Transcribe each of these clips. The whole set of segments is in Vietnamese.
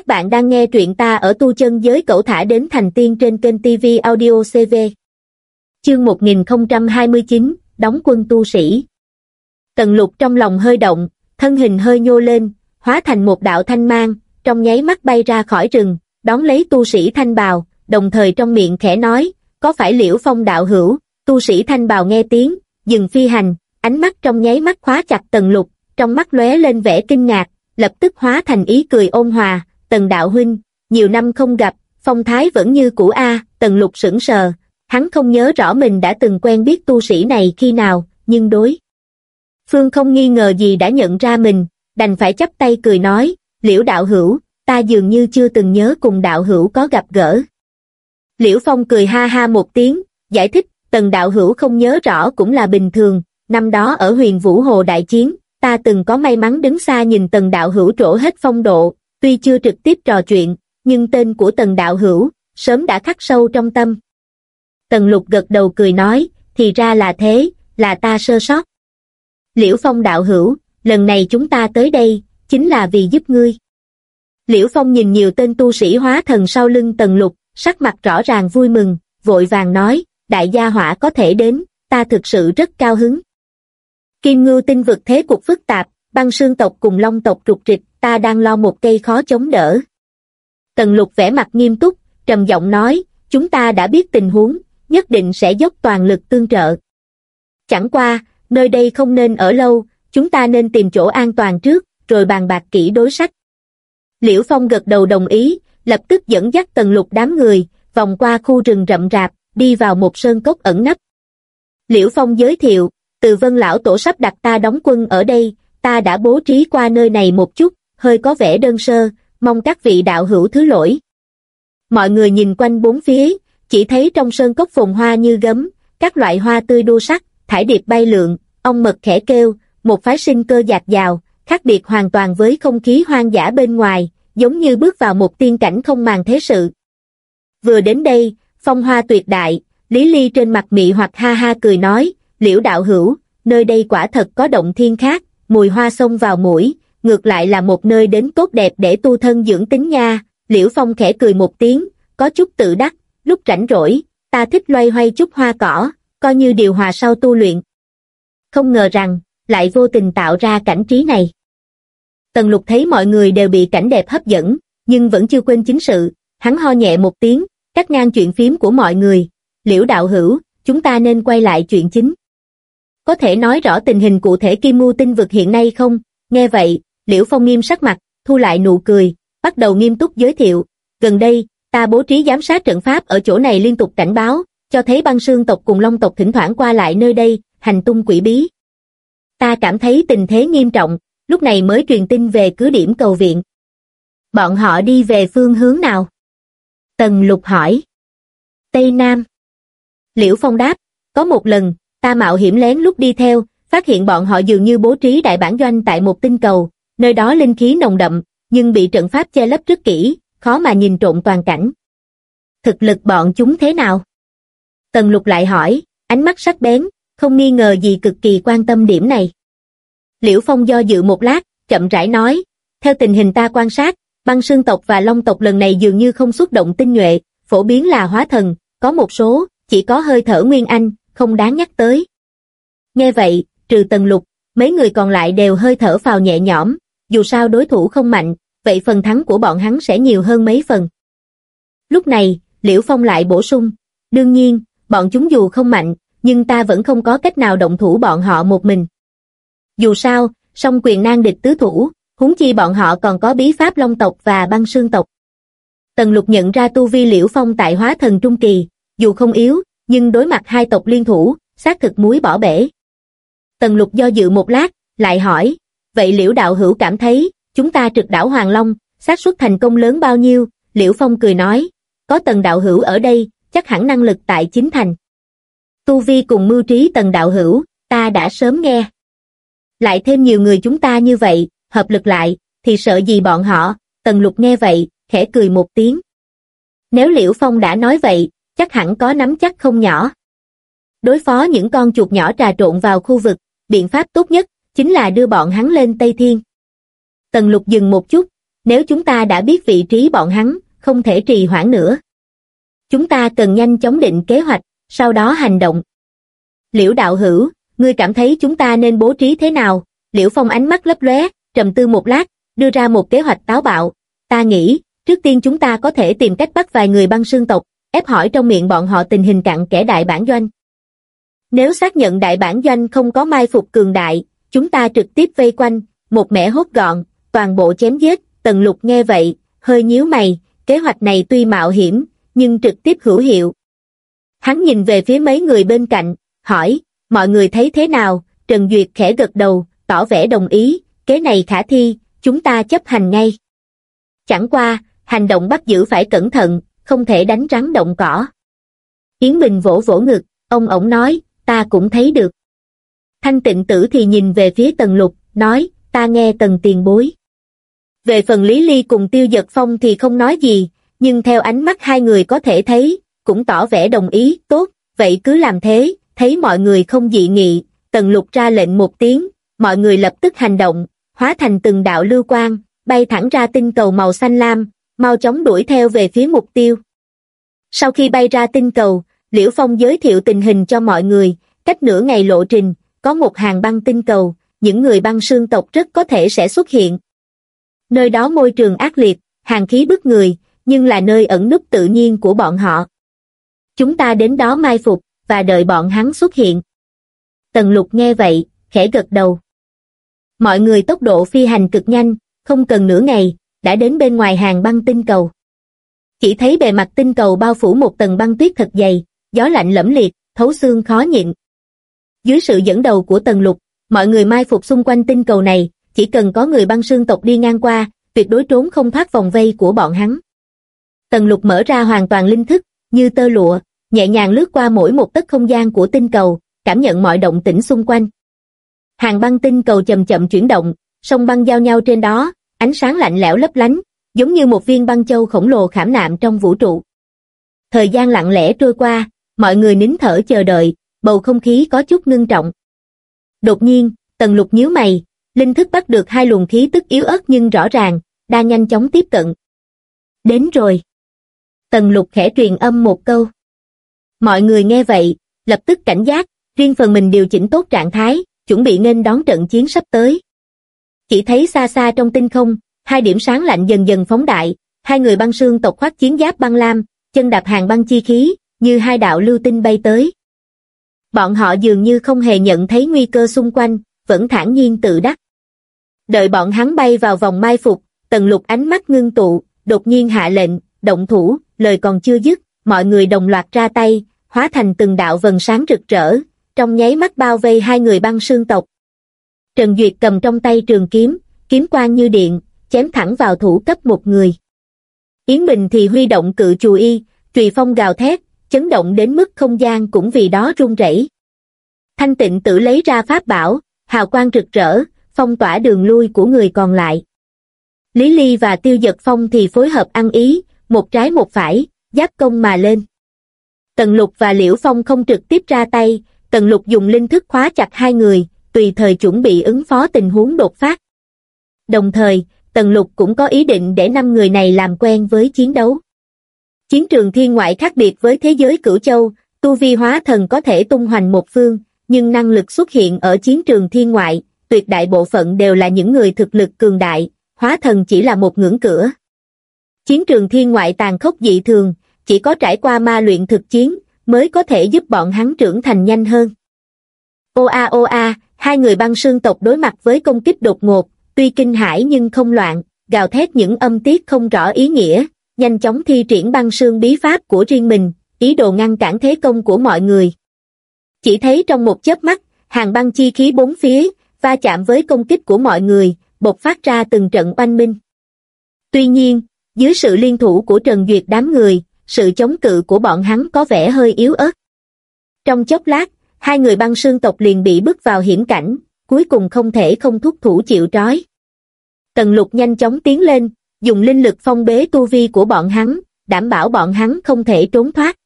Các bạn đang nghe truyện ta ở tu chân giới cẩu thả đến thành tiên trên kênh TV Audio CV. Chương 1029, đóng quân tu sĩ. Tần lục trong lòng hơi động, thân hình hơi nhô lên, hóa thành một đạo thanh mang, trong nháy mắt bay ra khỏi rừng, đón lấy tu sĩ thanh bào, đồng thời trong miệng khẽ nói, có phải liễu phong đạo hữu, tu sĩ thanh bào nghe tiếng, dừng phi hành, ánh mắt trong nháy mắt khóa chặt tần lục, trong mắt lóe lên vẻ kinh ngạc, lập tức hóa thành ý cười ôn hòa, tần đạo huynh, nhiều năm không gặp, phong thái vẫn như cũ A, tần lục sững sờ, hắn không nhớ rõ mình đã từng quen biết tu sĩ này khi nào, nhưng đối. Phương không nghi ngờ gì đã nhận ra mình, đành phải chấp tay cười nói, liễu đạo hữu, ta dường như chưa từng nhớ cùng đạo hữu có gặp gỡ. Liễu Phong cười ha ha một tiếng, giải thích, tần đạo hữu không nhớ rõ cũng là bình thường, năm đó ở huyền Vũ Hồ Đại Chiến, ta từng có may mắn đứng xa nhìn tần đạo hữu trổ hết phong độ, tuy chưa trực tiếp trò chuyện, nhưng tên của tần đạo hữu, sớm đã khắc sâu trong tâm. Tần lục gật đầu cười nói, thì ra là thế, là ta sơ sót. Liễu Phong đạo hữu, lần này chúng ta tới đây, chính là vì giúp ngươi. Liễu Phong nhìn nhiều tên tu sĩ hóa thần sau lưng tần lục, sắc mặt rõ ràng vui mừng, vội vàng nói, đại gia hỏa có thể đến, ta thực sự rất cao hứng. Kim ngưu tinh vực thế cục phức tạp, băng sương tộc cùng long tộc trục trịch, ta đang lo một cây khó chống đỡ. Tần lục vẻ mặt nghiêm túc, trầm giọng nói, chúng ta đã biết tình huống, nhất định sẽ dốc toàn lực tương trợ. Chẳng qua, nơi đây không nên ở lâu, chúng ta nên tìm chỗ an toàn trước, rồi bàn bạc kỹ đối sách. Liễu Phong gật đầu đồng ý, lập tức dẫn dắt tần lục đám người, vòng qua khu rừng rậm rạp, đi vào một sơn cốc ẩn nấp. Liễu Phong giới thiệu, từ vân lão tổ sắp đặt ta đóng quân ở đây, ta đã bố trí qua nơi này một chút, hơi có vẻ đơn sơ, mong các vị đạo hữu thứ lỗi. Mọi người nhìn quanh bốn phía, chỉ thấy trong sơn cốc phồn hoa như gấm, các loại hoa tươi đua sắc, thải điệp bay lượn, ong mật khẽ kêu, một phái sinh cơ dạt dào, khác biệt hoàn toàn với không khí hoang dã bên ngoài, giống như bước vào một tiên cảnh không màng thế sự. Vừa đến đây, phong hoa tuyệt đại, Lý Ly trên mặt mị hoặc ha ha cười nói, liễu đạo hữu, nơi đây quả thật có động thiên khác, mùi hoa xông vào mũi, ngược lại là một nơi đến tốt đẹp để tu thân dưỡng tính nha, liễu phong khẽ cười một tiếng, có chút tự đắc, lúc rảnh rỗi, ta thích loay hoay chút hoa cỏ, coi như điều hòa sau tu luyện. Không ngờ rằng, lại vô tình tạo ra cảnh trí này. Tần lục thấy mọi người đều bị cảnh đẹp hấp dẫn, nhưng vẫn chưa quên chính sự, hắn ho nhẹ một tiếng, cắt ngang chuyện phím của mọi người, liễu đạo hữu, chúng ta nên quay lại chuyện chính. Có thể nói rõ tình hình cụ thể kim mưu tinh vực hiện nay không? Nghe vậy, liễu phong nghiêm sắc mặt, thu lại nụ cười, bắt đầu nghiêm túc giới thiệu. Gần đây, ta bố trí giám sát trận pháp ở chỗ này liên tục cảnh báo, cho thấy băng sương tộc cùng long tộc thỉnh thoảng qua lại nơi đây, hành tung quỷ bí. Ta cảm thấy tình thế nghiêm trọng, lúc này mới truyền tin về cứ điểm cầu viện. Bọn họ đi về phương hướng nào? Tần lục hỏi. Tây Nam. Liễu Phong đáp, có một lần, ta mạo hiểm lén lúc đi theo, phát hiện bọn họ dường như bố trí đại bản doanh tại một tinh cầu, nơi đó linh khí nồng đậm, nhưng bị trận pháp che lấp rất kỹ, khó mà nhìn trộn toàn cảnh. Thực lực bọn chúng thế nào? Tần lục lại hỏi, ánh mắt sắc bén, không nghi ngờ gì cực kỳ quan tâm điểm này. Liễu Phong do dự một lát, chậm rãi nói, theo tình hình ta quan sát, băng sương tộc và long tộc lần này dường như không xuất động tinh nhuệ, phổ biến là hóa thần, có một số, chỉ có hơi thở nguyên anh, không đáng nhắc tới. Nghe vậy, trừ tần lục, mấy người còn lại đều hơi thở vào nhẹ nhõm, dù sao đối thủ không mạnh, vậy phần thắng của bọn hắn sẽ nhiều hơn mấy phần. Lúc này, Liễu Phong lại bổ sung, đương nhiên, bọn chúng dù không mạnh, nhưng ta vẫn không có cách nào động thủ bọn họ một mình. Dù sao, song quyền nan địch tứ thủ, huống chi bọn họ còn có bí pháp long tộc và băng sương tộc. Tần lục nhận ra tu vi liễu phong tại hóa thần trung kỳ, dù không yếu, nhưng đối mặt hai tộc liên thủ, xác thực muối bỏ bể. Tần lục do dự một lát, lại hỏi, vậy liễu đạo hữu cảm thấy, chúng ta trực đảo Hoàng Long, xác suất thành công lớn bao nhiêu, liễu phong cười nói, có tần đạo hữu ở đây, chắc hẳn năng lực tại chính thành. Tu vi cùng mưu trí tần đạo hữu, ta đã sớm nghe. Lại thêm nhiều người chúng ta như vậy, hợp lực lại, thì sợ gì bọn họ, tần lục nghe vậy, khẽ cười một tiếng. Nếu Liễu Phong đã nói vậy, chắc hẳn có nắm chắc không nhỏ. Đối phó những con chuột nhỏ trà trộn vào khu vực, biện pháp tốt nhất, chính là đưa bọn hắn lên Tây Thiên. Tần lục dừng một chút, nếu chúng ta đã biết vị trí bọn hắn, không thể trì hoãn nữa. Chúng ta cần nhanh chóng định kế hoạch, sau đó hành động. Liễu đạo hữu, ngươi cảm thấy chúng ta nên bố trí thế nào? Liễu Phong ánh mắt lấp lóe, trầm tư một lát, đưa ra một kế hoạch táo bạo. Ta nghĩ, trước tiên chúng ta có thể tìm cách bắt vài người băng sương tộc, ép hỏi trong miệng bọn họ tình hình cặn kẻ đại bản doanh. Nếu xác nhận đại bản doanh không có mai phục cường đại, chúng ta trực tiếp vây quanh, một mẻ hốt gọn, toàn bộ chém giết, tần lục nghe vậy, hơi nhíu mày, kế hoạch này tuy mạo hiểm, nhưng trực tiếp hữu hiệu. Hắn nhìn về phía mấy người bên cạnh, hỏi, mọi người thấy thế nào, Trần Duyệt khẽ gật đầu, tỏ vẻ đồng ý, kế này khả thi, chúng ta chấp hành ngay. Chẳng qua, hành động bắt giữ phải cẩn thận, không thể đánh rắn động cỏ. Yến Bình vỗ vỗ ngực, ông ổng nói, ta cũng thấy được. Thanh tịnh tử thì nhìn về phía tần lục, nói, ta nghe tần tiền bối. Về phần Lý Ly cùng Tiêu Giật Phong thì không nói gì, nhưng theo ánh mắt hai người có thể thấy, cũng tỏ vẻ đồng ý, tốt, vậy cứ làm thế, thấy mọi người không dị nghị, tần lục ra lệnh một tiếng, mọi người lập tức hành động, hóa thành từng đạo lưu quang, bay thẳng ra tinh cầu màu xanh lam, mau chóng đuổi theo về phía mục tiêu. Sau khi bay ra tinh cầu, Liễu Phong giới thiệu tình hình cho mọi người, cách nửa ngày lộ trình, có một hàng băng tinh cầu, những người băng xương tộc rất có thể sẽ xuất hiện. Nơi đó môi trường ác liệt, hàng khí bức người, nhưng là nơi ẩn núp tự nhiên của bọn họ. Chúng ta đến đó mai phục, và đợi bọn hắn xuất hiện. Tần lục nghe vậy, khẽ gật đầu. Mọi người tốc độ phi hành cực nhanh, không cần nửa ngày, đã đến bên ngoài hàng băng tinh cầu. Chỉ thấy bề mặt tinh cầu bao phủ một tầng băng tuyết thật dày, gió lạnh lẫm liệt, thấu xương khó nhịn. Dưới sự dẫn đầu của tần lục, mọi người mai phục xung quanh tinh cầu này, chỉ cần có người băng sương tộc đi ngang qua, tuyệt đối trốn không thoát vòng vây của bọn hắn. Tần lục mở ra hoàn toàn linh thức, như tơ lụa, nhẹ nhàng lướt qua mỗi một tấc không gian của tinh cầu, cảm nhận mọi động tĩnh xung quanh. Hàng băng tinh cầu chậm chậm chuyển động, sông băng giao nhau trên đó, ánh sáng lạnh lẽo lấp lánh, giống như một viên băng châu khổng lồ khảm nạm trong vũ trụ. Thời gian lặng lẽ trôi qua, mọi người nín thở chờ đợi, bầu không khí có chút ngưng trọng. Đột nhiên, tần lục nhíu mày, linh thức bắt được hai luồng khí tức yếu ớt nhưng rõ ràng, đang nhanh chóng tiếp cận. Đến rồi. Tần lục khẽ truyền âm một câu. Mọi người nghe vậy, lập tức cảnh giác, riêng phần mình điều chỉnh tốt trạng thái, chuẩn bị nên đón trận chiến sắp tới. Chỉ thấy xa xa trong tinh không, hai điểm sáng lạnh dần dần phóng đại, hai người băng sương tộc khoác chiến giáp băng lam, chân đạp hàng băng chi khí, như hai đạo lưu tinh bay tới. Bọn họ dường như không hề nhận thấy nguy cơ xung quanh, vẫn thản nhiên tự đắc. Đợi bọn hắn bay vào vòng mai phục, tần lục ánh mắt ngưng tụ, đột nhiên hạ lệnh, động thủ, lời còn chưa dứt, mọi người đồng loạt ra tay, hóa thành từng đạo vần sáng rực rỡ, trong nháy mắt bao vây hai người băng sương tộc. Trần Duyệt cầm trong tay trường kiếm, kiếm quang như điện, chém thẳng vào thủ cấp một người. Yến Bình thì huy động cự chù y, trùy phong gào thét, chấn động đến mức không gian cũng vì đó rung rẩy. Thanh tịnh tự lấy ra pháp bảo, hào quang rực rỡ, phong tỏa đường lui của người còn lại. Lý Ly và Tiêu Giật Phong thì phối hợp ăn ý, một trái một phải, giáp công mà lên. Tần Lục và Liễu Phong không trực tiếp ra tay, Tần Lục dùng linh thức khóa chặt hai người, tùy thời chuẩn bị ứng phó tình huống đột phát. Đồng thời, Tần Lục cũng có ý định để năm người này làm quen với chiến đấu. Chiến trường thiên ngoại khác biệt với thế giới cửu châu, tu vi hóa thần có thể tung hoành một phương, nhưng năng lực xuất hiện ở chiến trường thiên ngoại, tuyệt đại bộ phận đều là những người thực lực cường đại, hóa thần chỉ là một ngưỡng cửa. Chiến trường thiên ngoại tàn khốc dị thường, chỉ có trải qua ma luyện thực chiến, mới có thể giúp bọn hắn trưởng thành nhanh hơn. Ô a ô a, hai người băng sương tộc đối mặt với công kích đột ngột, tuy kinh hãi nhưng không loạn, gào thét những âm tiết không rõ ý nghĩa, nhanh chóng thi triển băng sương bí pháp của riêng mình, ý đồ ngăn cản thế công của mọi người. Chỉ thấy trong một chớp mắt, hàng băng chi khí bốn phía, va chạm với công kích của mọi người, bộc phát ra từng trận oanh minh. Tuy nhiên, dưới sự liên thủ của Trần Duyệt đám người, sự chống cự của bọn hắn có vẻ hơi yếu ớt. Trong chốc lát, hai người băng sương tộc liền bị bước vào hiểm cảnh, cuối cùng không thể không thúc thủ chịu trói. Tần lục nhanh chóng tiến lên, dùng linh lực phong bế tu vi của bọn hắn, đảm bảo bọn hắn không thể trốn thoát.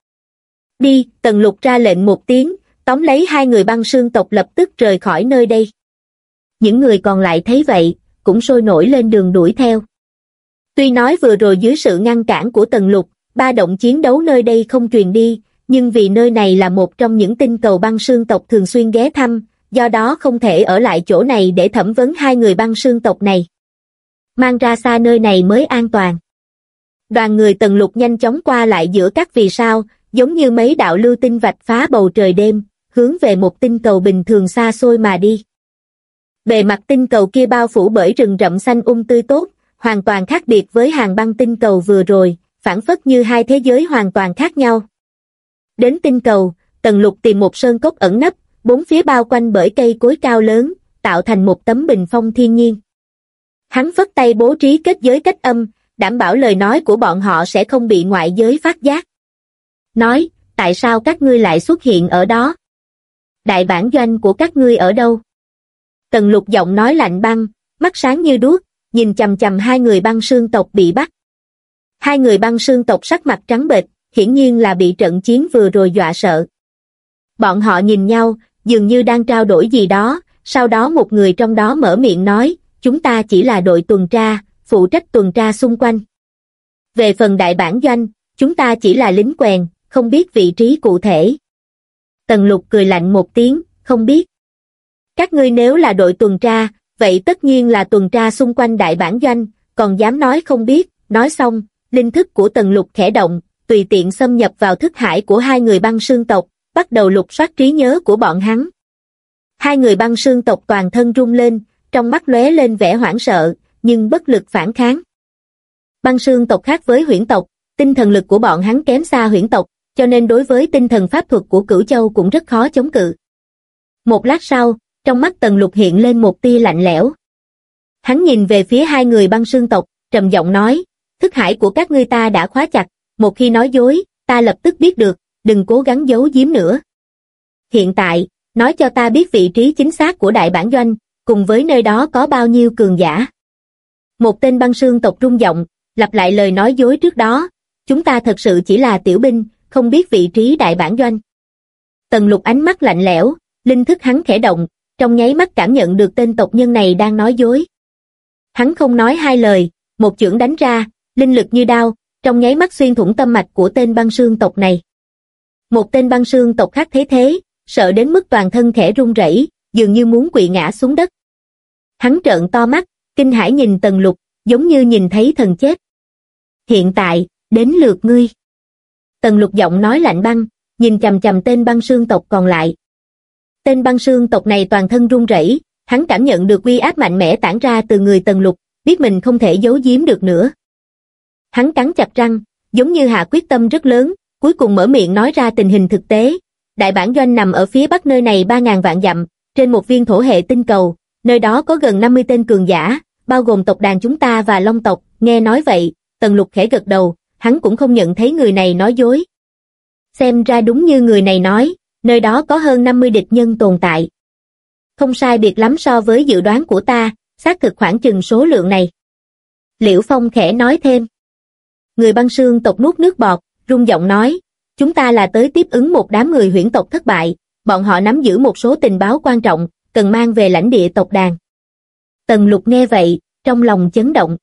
Đi, tần lục ra lệnh một tiếng, tóm lấy hai người băng sương tộc lập tức rời khỏi nơi đây. Những người còn lại thấy vậy, cũng sôi nổi lên đường đuổi theo. Tuy nói vừa rồi dưới sự ngăn cản của Tần Lục, ba động chiến đấu nơi đây không truyền đi, nhưng vì nơi này là một trong những tinh cầu băng sương tộc thường xuyên ghé thăm, do đó không thể ở lại chỗ này để thẩm vấn hai người băng sương tộc này. Mang ra xa nơi này mới an toàn. Đoàn người Tần Lục nhanh chóng qua lại giữa các vì sao, giống như mấy đạo lưu tinh vạch phá bầu trời đêm, hướng về một tinh cầu bình thường xa xôi mà đi. Bề mặt tinh cầu kia bao phủ bởi rừng rậm xanh um tươi tốt, hoàn toàn khác biệt với hàng băng tinh cầu vừa rồi, phản phất như hai thế giới hoàn toàn khác nhau. Đến tinh cầu, Tần Lục tìm một sơn cốc ẩn nấp, bốn phía bao quanh bởi cây cối cao lớn, tạo thành một tấm bình phong thiên nhiên. Hắn vất tay bố trí kết giới cách âm, đảm bảo lời nói của bọn họ sẽ không bị ngoại giới phát giác. Nói, tại sao các ngươi lại xuất hiện ở đó? Đại bản doanh của các ngươi ở đâu? Tần lục giọng nói lạnh băng, mắt sáng như đuốc, nhìn chầm chầm hai người băng sương tộc bị bắt. Hai người băng sương tộc sắc mặt trắng bệch, hiển nhiên là bị trận chiến vừa rồi dọa sợ. Bọn họ nhìn nhau, dường như đang trao đổi gì đó, sau đó một người trong đó mở miệng nói, chúng ta chỉ là đội tuần tra, phụ trách tuần tra xung quanh. Về phần đại bản doanh, chúng ta chỉ là lính quèn, không biết vị trí cụ thể. Tần lục cười lạnh một tiếng, không biết. Các ngươi nếu là đội tuần tra, vậy tất nhiên là tuần tra xung quanh đại bản doanh, còn dám nói không biết, nói xong, linh thức của tần lục khẽ động, tùy tiện xâm nhập vào thức hải của hai người băng sương tộc, bắt đầu lục soát trí nhớ của bọn hắn. Hai người băng sương tộc toàn thân rung lên, trong mắt lóe lên vẻ hoảng sợ, nhưng bất lực phản kháng. Băng sương tộc khác với huyễn tộc, tinh thần lực của bọn hắn kém xa huyễn tộc, cho nên đối với tinh thần pháp thuật của cửu châu cũng rất khó chống cự. Một lát sau, trong mắt tần lục hiện lên một tia lạnh lẽo. Hắn nhìn về phía hai người băng sương tộc, trầm giọng nói, thức hải của các ngươi ta đã khóa chặt, một khi nói dối, ta lập tức biết được, đừng cố gắng giấu giếm nữa. Hiện tại, nói cho ta biết vị trí chính xác của đại bản doanh, cùng với nơi đó có bao nhiêu cường giả. Một tên băng sương tộc rung giọng, lặp lại lời nói dối trước đó, chúng ta thật sự chỉ là tiểu binh, không biết vị trí đại bản doanh. Tần lục ánh mắt lạnh lẽo, linh thức hắn khẽ động, trong nháy mắt cảm nhận được tên tộc nhân này đang nói dối. Hắn không nói hai lời, một chưởng đánh ra, linh lực như đao, trong nháy mắt xuyên thủng tâm mạch của tên băng sương tộc này. Một tên băng sương tộc khác thế thế, sợ đến mức toàn thân khẽ run rẩy, dường như muốn quỵ ngã xuống đất. Hắn trợn to mắt, kinh hãi nhìn tần lục, giống như nhìn thấy thần chết. Hiện tại, đến lượt ngươi. Tần lục giọng nói lạnh băng, nhìn chầm chầm tên băng sương tộc còn lại. Tên băng sương tộc này toàn thân run rẩy, hắn cảm nhận được uy áp mạnh mẽ tản ra từ người tần lục, biết mình không thể giấu giếm được nữa. Hắn cắn chặt răng, giống như hạ quyết tâm rất lớn, cuối cùng mở miệng nói ra tình hình thực tế. Đại bản doanh nằm ở phía bắc nơi này 3.000 vạn dặm, trên một viên thổ hệ tinh cầu, nơi đó có gần 50 tên cường giả, bao gồm tộc đàn chúng ta và long tộc, nghe nói vậy, tần lục khẽ gật đầu, hắn cũng không nhận thấy người này nói dối. Xem ra đúng như người này nói, nơi đó có hơn 50 địch nhân tồn tại. Không sai biệt lắm so với dự đoán của ta, xác thực khoảng chừng số lượng này. Liễu Phong khẽ nói thêm. Người băng sương tộc nuốt nước bọt, rung giọng nói, chúng ta là tới tiếp ứng một đám người huyễn tộc thất bại, bọn họ nắm giữ một số tình báo quan trọng, cần mang về lãnh địa tộc đàn. Tần lục nghe vậy, trong lòng chấn động.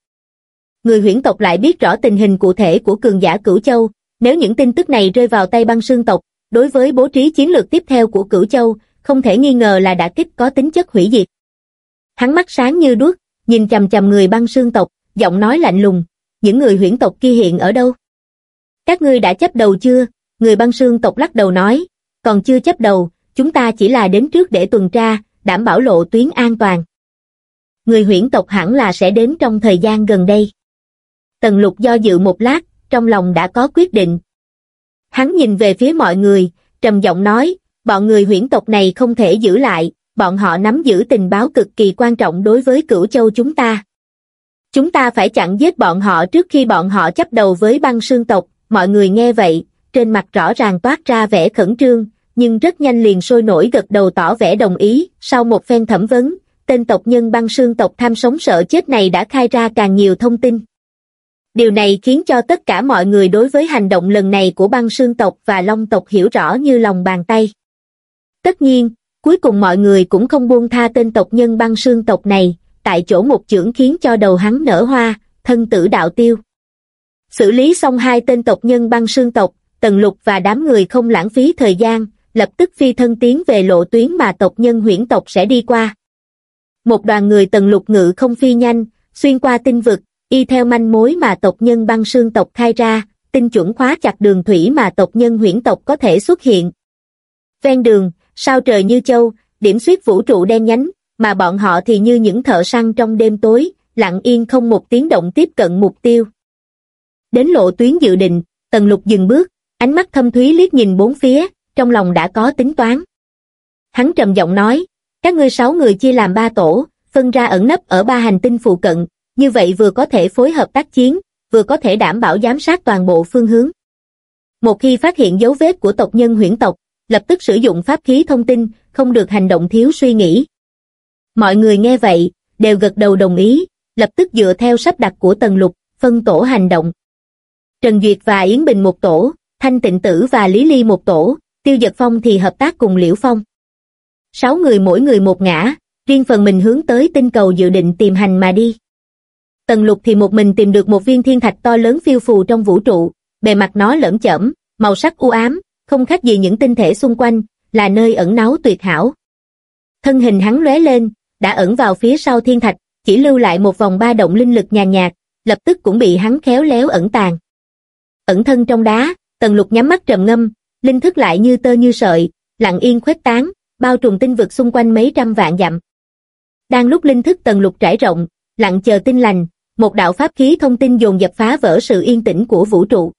Người huyễn tộc lại biết rõ tình hình cụ thể của cường giả cửu châu, nếu những tin tức này rơi vào tay băng sương tộc, đối với bố trí chiến lược tiếp theo của cửu châu, không thể nghi ngờ là đã kích có tính chất hủy diệt. Hắn mắt sáng như đuốc, nhìn chầm chầm người băng sương tộc, giọng nói lạnh lùng, những người huyễn tộc kia hiện ở đâu? Các ngươi đã chấp đầu chưa? Người băng sương tộc lắc đầu nói, còn chưa chấp đầu, chúng ta chỉ là đến trước để tuần tra, đảm bảo lộ tuyến an toàn. Người huyễn tộc hẳn là sẽ đến trong thời gian gần đây. Tần lục do dự một lát, trong lòng đã có quyết định. Hắn nhìn về phía mọi người, trầm giọng nói, bọn người huyễn tộc này không thể giữ lại, bọn họ nắm giữ tình báo cực kỳ quan trọng đối với cửu châu chúng ta. Chúng ta phải chặn giết bọn họ trước khi bọn họ chấp đầu với băng sương tộc, mọi người nghe vậy, trên mặt rõ ràng toát ra vẻ khẩn trương, nhưng rất nhanh liền sôi nổi gật đầu tỏ vẻ đồng ý, sau một phen thẩm vấn, tên tộc nhân băng sương tộc tham sống sợ chết này đã khai ra càng nhiều thông tin. Điều này khiến cho tất cả mọi người đối với hành động lần này của băng sương tộc và long tộc hiểu rõ như lòng bàn tay. Tất nhiên, cuối cùng mọi người cũng không buông tha tên tộc nhân băng sương tộc này, tại chỗ một chưởng khiến cho đầu hắn nở hoa, thân tử đạo tiêu. Xử lý xong hai tên tộc nhân băng sương tộc, Tần Lục và đám người không lãng phí thời gian, lập tức phi thân tiến về lộ tuyến mà tộc nhân huyễn tộc sẽ đi qua. Một đoàn người Tần Lục ngự không phi nhanh, xuyên qua tinh vực, y theo manh mối mà tộc nhân băng sương tộc khai ra, tinh chuẩn khóa chặt đường thủy mà tộc nhân huyễn tộc có thể xuất hiện. Ven đường, sao trời như châu, điểm suyết vũ trụ đen nhánh, mà bọn họ thì như những thợ săn trong đêm tối, lặng yên không một tiếng động tiếp cận mục tiêu. Đến lộ tuyến dự định, Tần Lục dừng bước, ánh mắt thâm thúy liếc nhìn bốn phía, trong lòng đã có tính toán. Hắn trầm giọng nói, các ngươi sáu người chia làm ba tổ, phân ra ẩn nấp ở ba hành tinh phụ cận, như vậy vừa có thể phối hợp tác chiến, vừa có thể đảm bảo giám sát toàn bộ phương hướng. Một khi phát hiện dấu vết của tộc nhân huyễn tộc, lập tức sử dụng pháp khí thông tin, không được hành động thiếu suy nghĩ. Mọi người nghe vậy, đều gật đầu đồng ý, lập tức dựa theo sắp đặt của Tần Lục, phân tổ hành động. Trần Duyệt và Yến Bình một tổ, Thanh Tịnh Tử và Lý Ly một tổ, Tiêu Giật Phong thì hợp tác cùng Liễu Phong. Sáu người mỗi người một ngã, riêng phần mình hướng tới tinh cầu dự định tìm hành mà đi. Tần lục thì một mình tìm được một viên thiên thạch to lớn phiêu phù trong vũ trụ, bề mặt nó lởm chởm, màu sắc u ám, không khác gì những tinh thể xung quanh, là nơi ẩn náu tuyệt hảo. Thân hình hắn lóe lên, đã ẩn vào phía sau thiên thạch, chỉ lưu lại một vòng ba động linh lực nhàn nhạt, lập tức cũng bị hắn khéo léo ẩn tàng. Ẩn thân trong đá, tần lục nhắm mắt trầm ngâm, linh thức lại như tơ như sợi, lặng yên khuếch tán, bao trùm tinh vực xung quanh mấy trăm vạn dặm. Đang lúc linh thức tần lục trải rộng, lặng chờ tinh lành, một đạo pháp khí thông tin dồn dập phá vỡ sự yên tĩnh của vũ trụ.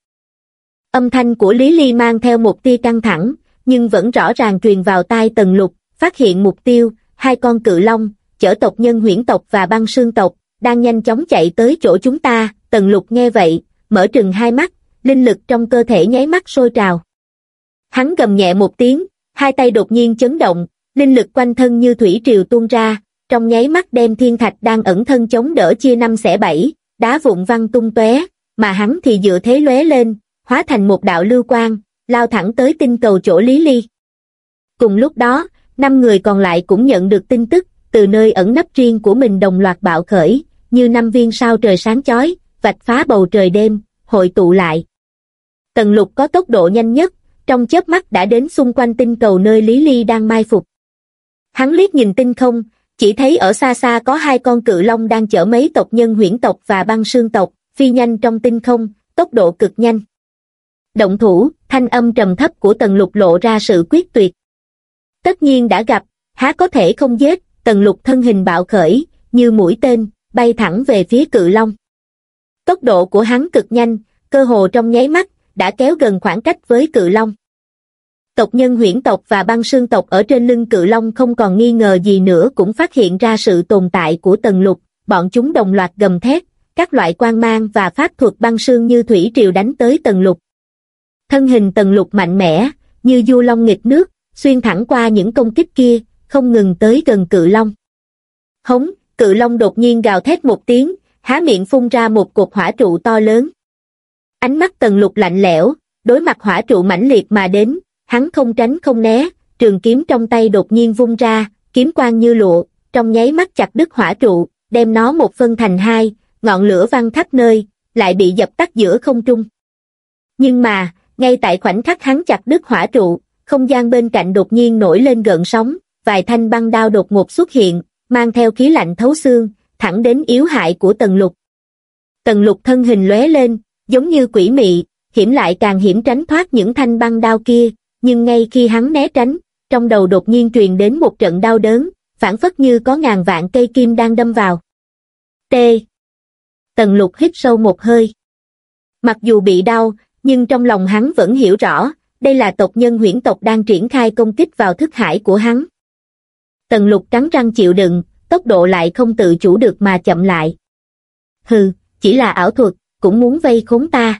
Âm thanh của Lý Ly mang theo một tia căng thẳng, nhưng vẫn rõ ràng truyền vào tai tần lục, phát hiện mục tiêu, hai con cự long, chở tộc nhân huyễn tộc và băng sương tộc, đang nhanh chóng chạy tới chỗ chúng ta, tần lục nghe vậy, mở trừng hai mắt, linh lực trong cơ thể nháy mắt sôi trào. Hắn gầm nhẹ một tiếng, hai tay đột nhiên chấn động, linh lực quanh thân như thủy triều tuôn ra, trong nháy mắt đem thiên thạch đang ẩn thân chống đỡ chia năm xẻ bảy, đá vụn văng tung tóe, mà hắn thì dựa thế lóe lên, hóa thành một đạo lưu quang, lao thẳng tới tinh cầu chỗ Lý Ly. Cùng lúc đó, năm người còn lại cũng nhận được tin tức, từ nơi ẩn nấp riêng của mình đồng loạt bạo khởi, như năm viên sao trời sáng chói, vạch phá bầu trời đêm, hội tụ lại. Tần lục có tốc độ nhanh nhất, trong chớp mắt đã đến xung quanh tinh cầu nơi Lý Ly đang mai phục. Hắn liếc nhìn tinh không, chỉ thấy ở xa xa có hai con cự long đang chở mấy tộc nhân huyễn tộc và băng sương tộc, phi nhanh trong tinh không, tốc độ cực nhanh. Động thủ, thanh âm trầm thấp của tần lục lộ ra sự quyết tuyệt. Tất nhiên đã gặp, há có thể không giết, tần lục thân hình bạo khởi, như mũi tên, bay thẳng về phía cự long. Tốc độ của hắn cực nhanh, cơ hồ trong nháy mắt, đã kéo gần khoảng cách với cự long. Tộc nhân huyễn tộc và băng sương tộc ở trên lưng cự long không còn nghi ngờ gì nữa cũng phát hiện ra sự tồn tại của tần lục, bọn chúng đồng loạt gầm thét, các loại quan mang và pháp thuật băng sương như thủy triều đánh tới tần lục. Thân hình tần lục mạnh mẽ, như du long nghịch nước, xuyên thẳng qua những công kích kia, không ngừng tới gần cự long. Hống, cự long đột nhiên gào thét một tiếng, há miệng phun ra một cột hỏa trụ to lớn. Ánh mắt tần lục lạnh lẽo, đối mặt hỏa trụ mãnh liệt mà đến, hắn không tránh không né, trường kiếm trong tay đột nhiên vung ra, kiếm quang như lụa, trong nháy mắt chặt đứt hỏa trụ, đem nó một phân thành hai, ngọn lửa văng khắp nơi, lại bị dập tắt giữa không trung. Nhưng mà, ngay tại khoảnh khắc hắn chặt đứt hỏa trụ, không gian bên cạnh đột nhiên nổi lên gợn sóng, vài thanh băng đao đột ngột xuất hiện, mang theo khí lạnh thấu xương, thẳng đến yếu hại của tần lục. Tần lục thân hình lóe lên, giống như quỷ mị, hiểm lại càng hiểm tránh thoát những thanh băng đao kia, nhưng ngay khi hắn né tránh, trong đầu đột nhiên truyền đến một trận đau đớn, phản phất như có ngàn vạn cây kim đang đâm vào. T. Tần lục hít sâu một hơi. Mặc dù bị đau, nhưng trong lòng hắn vẫn hiểu rõ, đây là tộc nhân huyễn tộc đang triển khai công kích vào thức hải của hắn. Tần lục cắn răng chịu đựng, tốc độ lại không tự chủ được mà chậm lại. Hừ, chỉ là ảo thuật, cũng muốn vây khốn ta.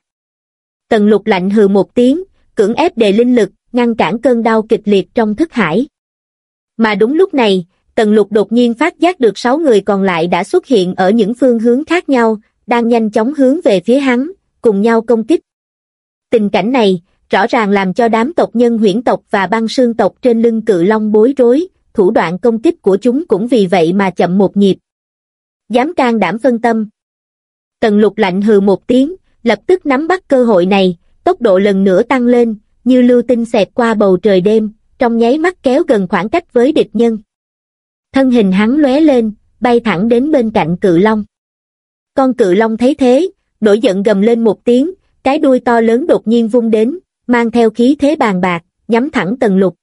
Tần lục lạnh hừ một tiếng, cưỡng ép đề linh lực, ngăn cản cơn đau kịch liệt trong thức hải. Mà đúng lúc này, Tần Lục đột nhiên phát giác được sáu người còn lại đã xuất hiện ở những phương hướng khác nhau, đang nhanh chóng hướng về phía hắn, cùng nhau công kích. Tình cảnh này, rõ ràng làm cho đám tộc nhân huyễn tộc và băng sương tộc trên lưng cự long bối rối, thủ đoạn công kích của chúng cũng vì vậy mà chậm một nhịp. Dám can đảm phân tâm. Tần lục lạnh hừ một tiếng, lập tức nắm bắt cơ hội này, tốc độ lần nữa tăng lên, như lưu tinh xẹt qua bầu trời đêm, trong nháy mắt kéo gần khoảng cách với địch nhân. Thân hình hắn lóe lên, bay thẳng đến bên cạnh cự long. Con cự long thấy thế, nổi giận gầm lên một tiếng, cái đuôi to lớn đột nhiên vung đến, mang theo khí thế bàn bạc, nhắm thẳng tần lục.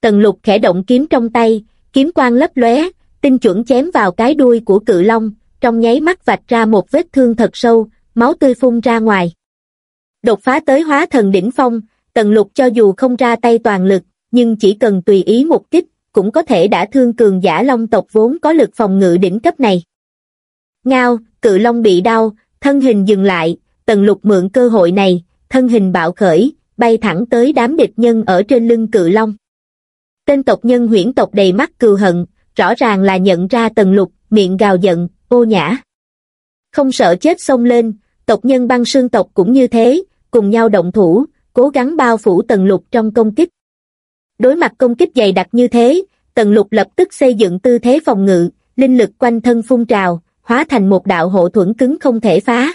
Tần lục khẽ động kiếm trong tay, kiếm quang lấp lóe, tinh chuẩn chém vào cái đuôi của cự long, trong nháy mắt vạch ra một vết thương thật sâu, máu tươi phun ra ngoài. Đột phá tới hóa thần đỉnh phong, tần lục cho dù không ra tay toàn lực, nhưng chỉ cần tùy ý một kích, cũng có thể đã thương cường giả long tộc vốn có lực phòng ngự đỉnh cấp này. Ngao, cự long bị đau, thân hình dừng lại, tần lục mượn cơ hội này, thân hình bạo khởi, bay thẳng tới đám địch nhân ở trên lưng cự long. Tên tộc nhân huyễn tộc đầy mắt cừu hận, rõ ràng là nhận ra tần lục, miệng gào giận, ô nhã. Không sợ chết xông lên, tộc nhân băng sương tộc cũng như thế, cùng nhau động thủ, cố gắng bao phủ tần lục trong công kích. Đối mặt công kích dày đặc như thế, tần lục lập tức xây dựng tư thế phòng ngự, linh lực quanh thân phun trào, hóa thành một đạo hộ thuẫn cứng không thể phá.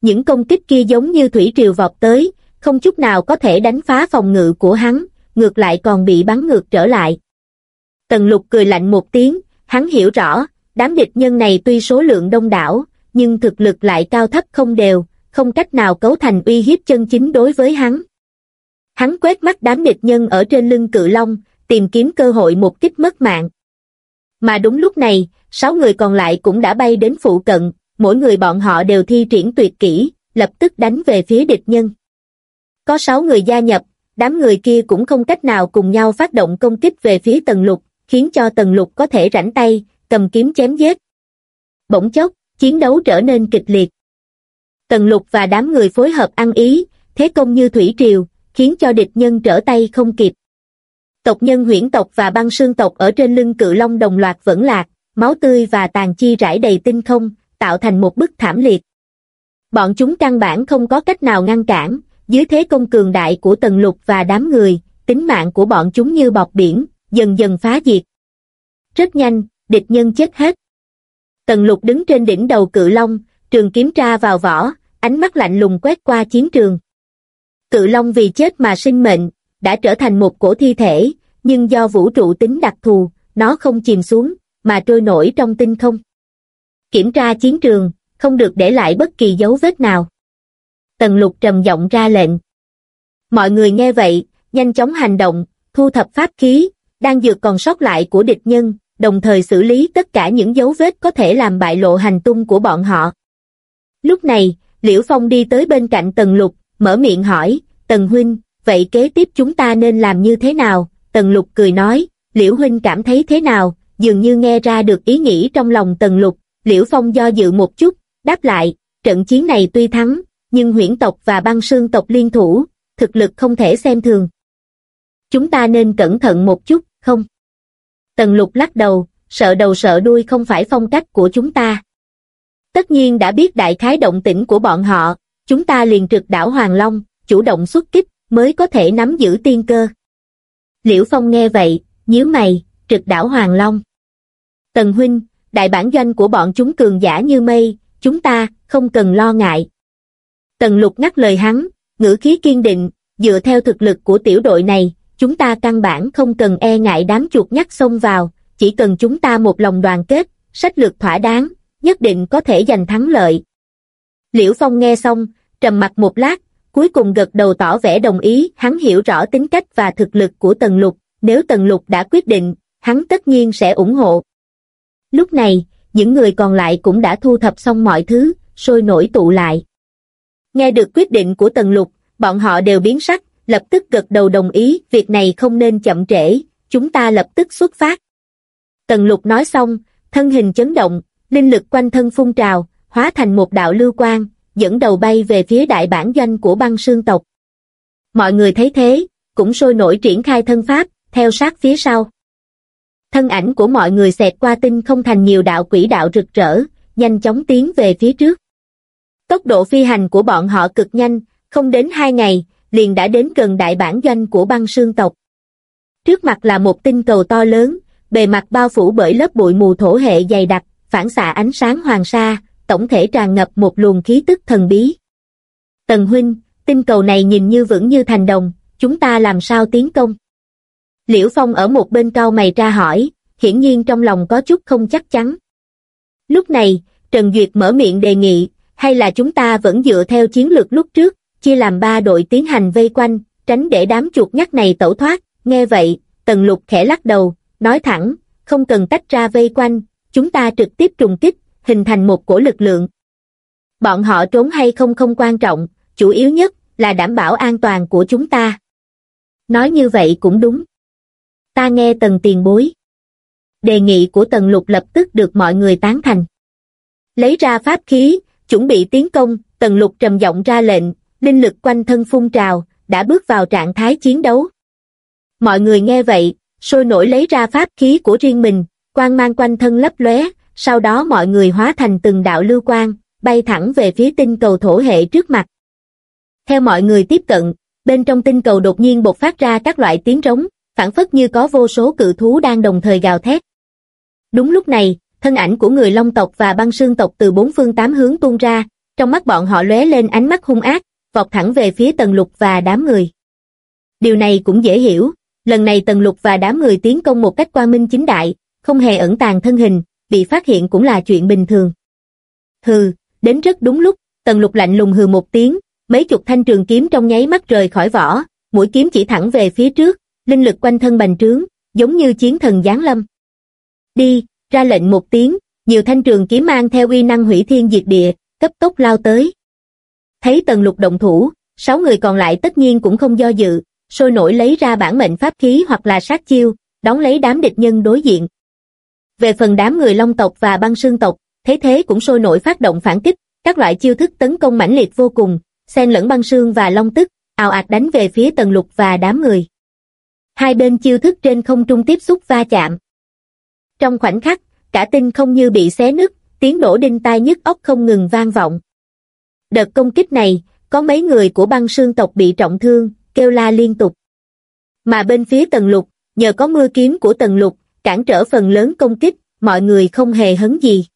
Những công kích kia giống như thủy triều vọt tới, không chút nào có thể đánh phá phòng ngự của hắn, ngược lại còn bị bắn ngược trở lại. Tần lục cười lạnh một tiếng, hắn hiểu rõ, đám địch nhân này tuy số lượng đông đảo, nhưng thực lực lại cao thấp không đều, không cách nào cấu thành uy hiếp chân chính đối với hắn. Hắn quét mắt đám địch nhân ở trên lưng cự long, tìm kiếm cơ hội một kích mất mạng. Mà đúng lúc này, sáu người còn lại cũng đã bay đến phụ cận, mỗi người bọn họ đều thi triển tuyệt kỹ, lập tức đánh về phía địch nhân. Có sáu người gia nhập, đám người kia cũng không cách nào cùng nhau phát động công kích về phía tần lục, khiến cho tần lục có thể rảnh tay, cầm kiếm chém giết. Bỗng chốc, chiến đấu trở nên kịch liệt. Tần lục và đám người phối hợp ăn ý, thế công như thủy triều, khiến cho địch nhân trở tay không kịp. Tộc nhân huyễn tộc và băng sương tộc ở trên lưng cự long đồng loạt vẫn lạc, máu tươi và tàn chi rải đầy tinh không, tạo thành một bức thảm liệt. Bọn chúng căn bản không có cách nào ngăn cản, dưới thế công cường đại của tần lục và đám người, tính mạng của bọn chúng như bọt biển, dần dần phá diệt. Rất nhanh, địch nhân chết hết. Tần lục đứng trên đỉnh đầu cự long, trường kiếm tra vào vỏ, ánh mắt lạnh lùng quét qua chiến trường. Cự long vì chết mà sinh mệnh, đã trở thành một cổ thi thể, nhưng do vũ trụ tính đặc thù, nó không chìm xuống, mà trôi nổi trong tinh không. Kiểm tra chiến trường, không được để lại bất kỳ dấu vết nào. Tần lục trầm giọng ra lệnh. Mọi người nghe vậy, nhanh chóng hành động, thu thập pháp khí, đang dược còn sót lại của địch nhân, đồng thời xử lý tất cả những dấu vết có thể làm bại lộ hành tung của bọn họ. Lúc này, Liễu Phong đi tới bên cạnh Tần Lục, mở miệng hỏi, Tần Huynh, vậy kế tiếp chúng ta nên làm như thế nào? Tần Lục cười nói, Liễu Huynh cảm thấy thế nào? Dường như nghe ra được ý nghĩ trong lòng Tần Lục, Liễu Phong do dự một chút, đáp lại, trận chiến này tuy thắng, nhưng huyễn tộc và băng sương tộc liên thủ, thực lực không thể xem thường. Chúng ta nên cẩn thận một chút, không? Tần lục lắc đầu, sợ đầu sợ đuôi không phải phong cách của chúng ta. Tất nhiên đã biết đại khái động tĩnh của bọn họ, chúng ta liền trực đảo Hoàng Long, chủ động xuất kích, mới có thể nắm giữ tiên cơ. Liễu Phong nghe vậy, nhíu mày, trực đảo Hoàng Long. Tần Huynh, đại bản doanh của bọn chúng cường giả như mây, chúng ta, không cần lo ngại. Tần Lục ngắt lời hắn, ngữ khí kiên định, dựa theo thực lực của tiểu đội này, chúng ta căn bản không cần e ngại đám chuột nhắt xông vào, chỉ cần chúng ta một lòng đoàn kết, sách lược thỏa đáng, nhất định có thể giành thắng lợi. Liễu Phong nghe xong, trầm mặt một lát, cuối cùng gật đầu tỏ vẻ đồng ý, hắn hiểu rõ tính cách và thực lực của Tần Lục, nếu Tần Lục đã quyết định, hắn tất nhiên sẽ ủng hộ. Lúc này, những người còn lại cũng đã thu thập xong mọi thứ, sôi nổi tụ lại. Nghe được quyết định của Tần Lục, bọn họ đều biến sắc, lập tức gật đầu đồng ý, việc này không nên chậm trễ, chúng ta lập tức xuất phát. Tần Lục nói xong, thân hình chấn động, linh lực quanh thân phun trào, hóa thành một đạo lưu quang, dẫn đầu bay về phía đại bản doanh của băng sương tộc. Mọi người thấy thế, cũng sôi nổi triển khai thân pháp, theo sát phía sau. Thân ảnh của mọi người xẹt qua tinh không thành nhiều đạo quỷ đạo rực rỡ, nhanh chóng tiến về phía trước. Tốc độ phi hành của bọn họ cực nhanh, không đến hai ngày, liền đã đến gần đại bản doanh của băng sương tộc. Trước mặt là một tinh cầu to lớn, bề mặt bao phủ bởi lớp bụi mù thổ hệ dày đặc, phản xạ ánh sáng hoàng sa, tổng thể tràn ngập một luồng khí tức thần bí. Tần huynh, tinh cầu này nhìn như vững như thành đồng, chúng ta làm sao tiến công? Liễu Phong ở một bên cao mày ra hỏi, hiển nhiên trong lòng có chút không chắc chắn. Lúc này, Trần Duyệt mở miệng đề nghị, hay là chúng ta vẫn dựa theo chiến lược lúc trước, chia làm ba đội tiến hành vây quanh, tránh để đám chuột nhắt này tẩu thoát, nghe vậy, Tần Lục khẽ lắc đầu, nói thẳng, không cần tách ra vây quanh, chúng ta trực tiếp trùng kích, hình thành một cổ lực lượng. Bọn họ trốn hay không không quan trọng, chủ yếu nhất là đảm bảo an toàn của chúng ta. Nói như vậy cũng đúng. Ta nghe tần tiền bối. Đề nghị của tần lục lập tức được mọi người tán thành. Lấy ra pháp khí, chuẩn bị tiến công, tần lục trầm giọng ra lệnh, linh lực quanh thân phun trào, đã bước vào trạng thái chiến đấu. Mọi người nghe vậy, sôi nổi lấy ra pháp khí của riêng mình, quang mang quanh thân lấp lóe, sau đó mọi người hóa thành từng đạo lưu quang, bay thẳng về phía tinh cầu thổ hệ trước mặt. Theo mọi người tiếp cận, bên trong tinh cầu đột nhiên bộc phát ra các loại tiếng rống, phản phất như có vô số cự thú đang đồng thời gào thét. Đúng lúc này, thân ảnh của người Long tộc và băng sương tộc từ bốn phương tám hướng tuôn ra, trong mắt bọn họ lóe lên ánh mắt hung ác, vọt thẳng về phía Tần Lục và đám người. Điều này cũng dễ hiểu, lần này Tần Lục và đám người tiến công một cách quang minh chính đại, không hề ẩn tàng thân hình, bị phát hiện cũng là chuyện bình thường. Hừ, đến rất đúng lúc, Tần Lục lạnh lùng hừ một tiếng, mấy chục thanh trường kiếm trong nháy mắt rời khỏi vỏ, mũi kiếm chỉ thẳng về phía trước, linh lực quanh thân bành trướng, giống như chiến thần giáng lâm. Đi, ra lệnh một tiếng, nhiều thanh trường kiếm mang theo uy năng hủy thiên diệt địa, cấp tốc lao tới. Thấy tần lục động thủ, sáu người còn lại tất nhiên cũng không do dự, sôi nổi lấy ra bản mệnh pháp khí hoặc là sát chiêu, đón lấy đám địch nhân đối diện. Về phần đám người long tộc và băng sương tộc, thế thế cũng sôi nổi phát động phản kích, các loại chiêu thức tấn công mãnh liệt vô cùng, xen lẫn băng sương và long tức, ào ạt đánh về phía tần lục và đám người. Hai bên chiêu thức trên không trung tiếp xúc va chạm. Trong khoảnh khắc, cả tinh không như bị xé nứt, tiếng nổ đinh tai nhức óc không ngừng vang vọng. Đợt công kích này, có mấy người của băng sương tộc bị trọng thương, kêu la liên tục. Mà bên phía tần lục, nhờ có mưa kiếm của tần lục, cản trở phần lớn công kích, mọi người không hề hấn gì.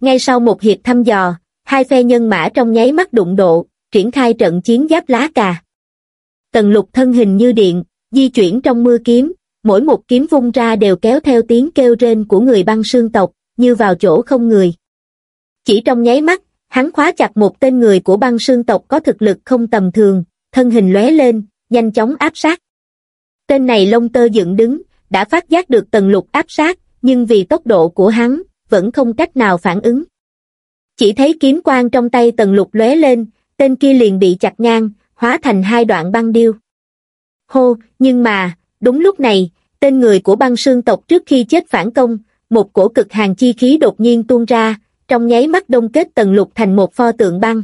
Ngay sau một hiệp thăm dò, hai phe nhân mã trong nháy mắt đụng độ, triển khai trận chiến giáp lá cà. Tần lục thân hình như điện, di chuyển trong mưa kiếm, mỗi một kiếm vung ra đều kéo theo tiếng kêu rên của người băng sương tộc, như vào chỗ không người. Chỉ trong nháy mắt, hắn khóa chặt một tên người của băng sương tộc có thực lực không tầm thường, thân hình lóe lên, nhanh chóng áp sát. Tên này lông tơ dựng đứng, đã phát giác được tần lục áp sát, nhưng vì tốc độ của hắn, vẫn không cách nào phản ứng. Chỉ thấy kiếm quang trong tay tần lục lóe lên, tên kia liền bị chặt ngang, hóa thành hai đoạn băng điêu. Hô, nhưng mà, đúng lúc này, tên người của băng sương tộc trước khi chết phản công, một cổ cực hàng chi khí đột nhiên tuôn ra, trong nháy mắt đông kết tần lục thành một pho tượng băng.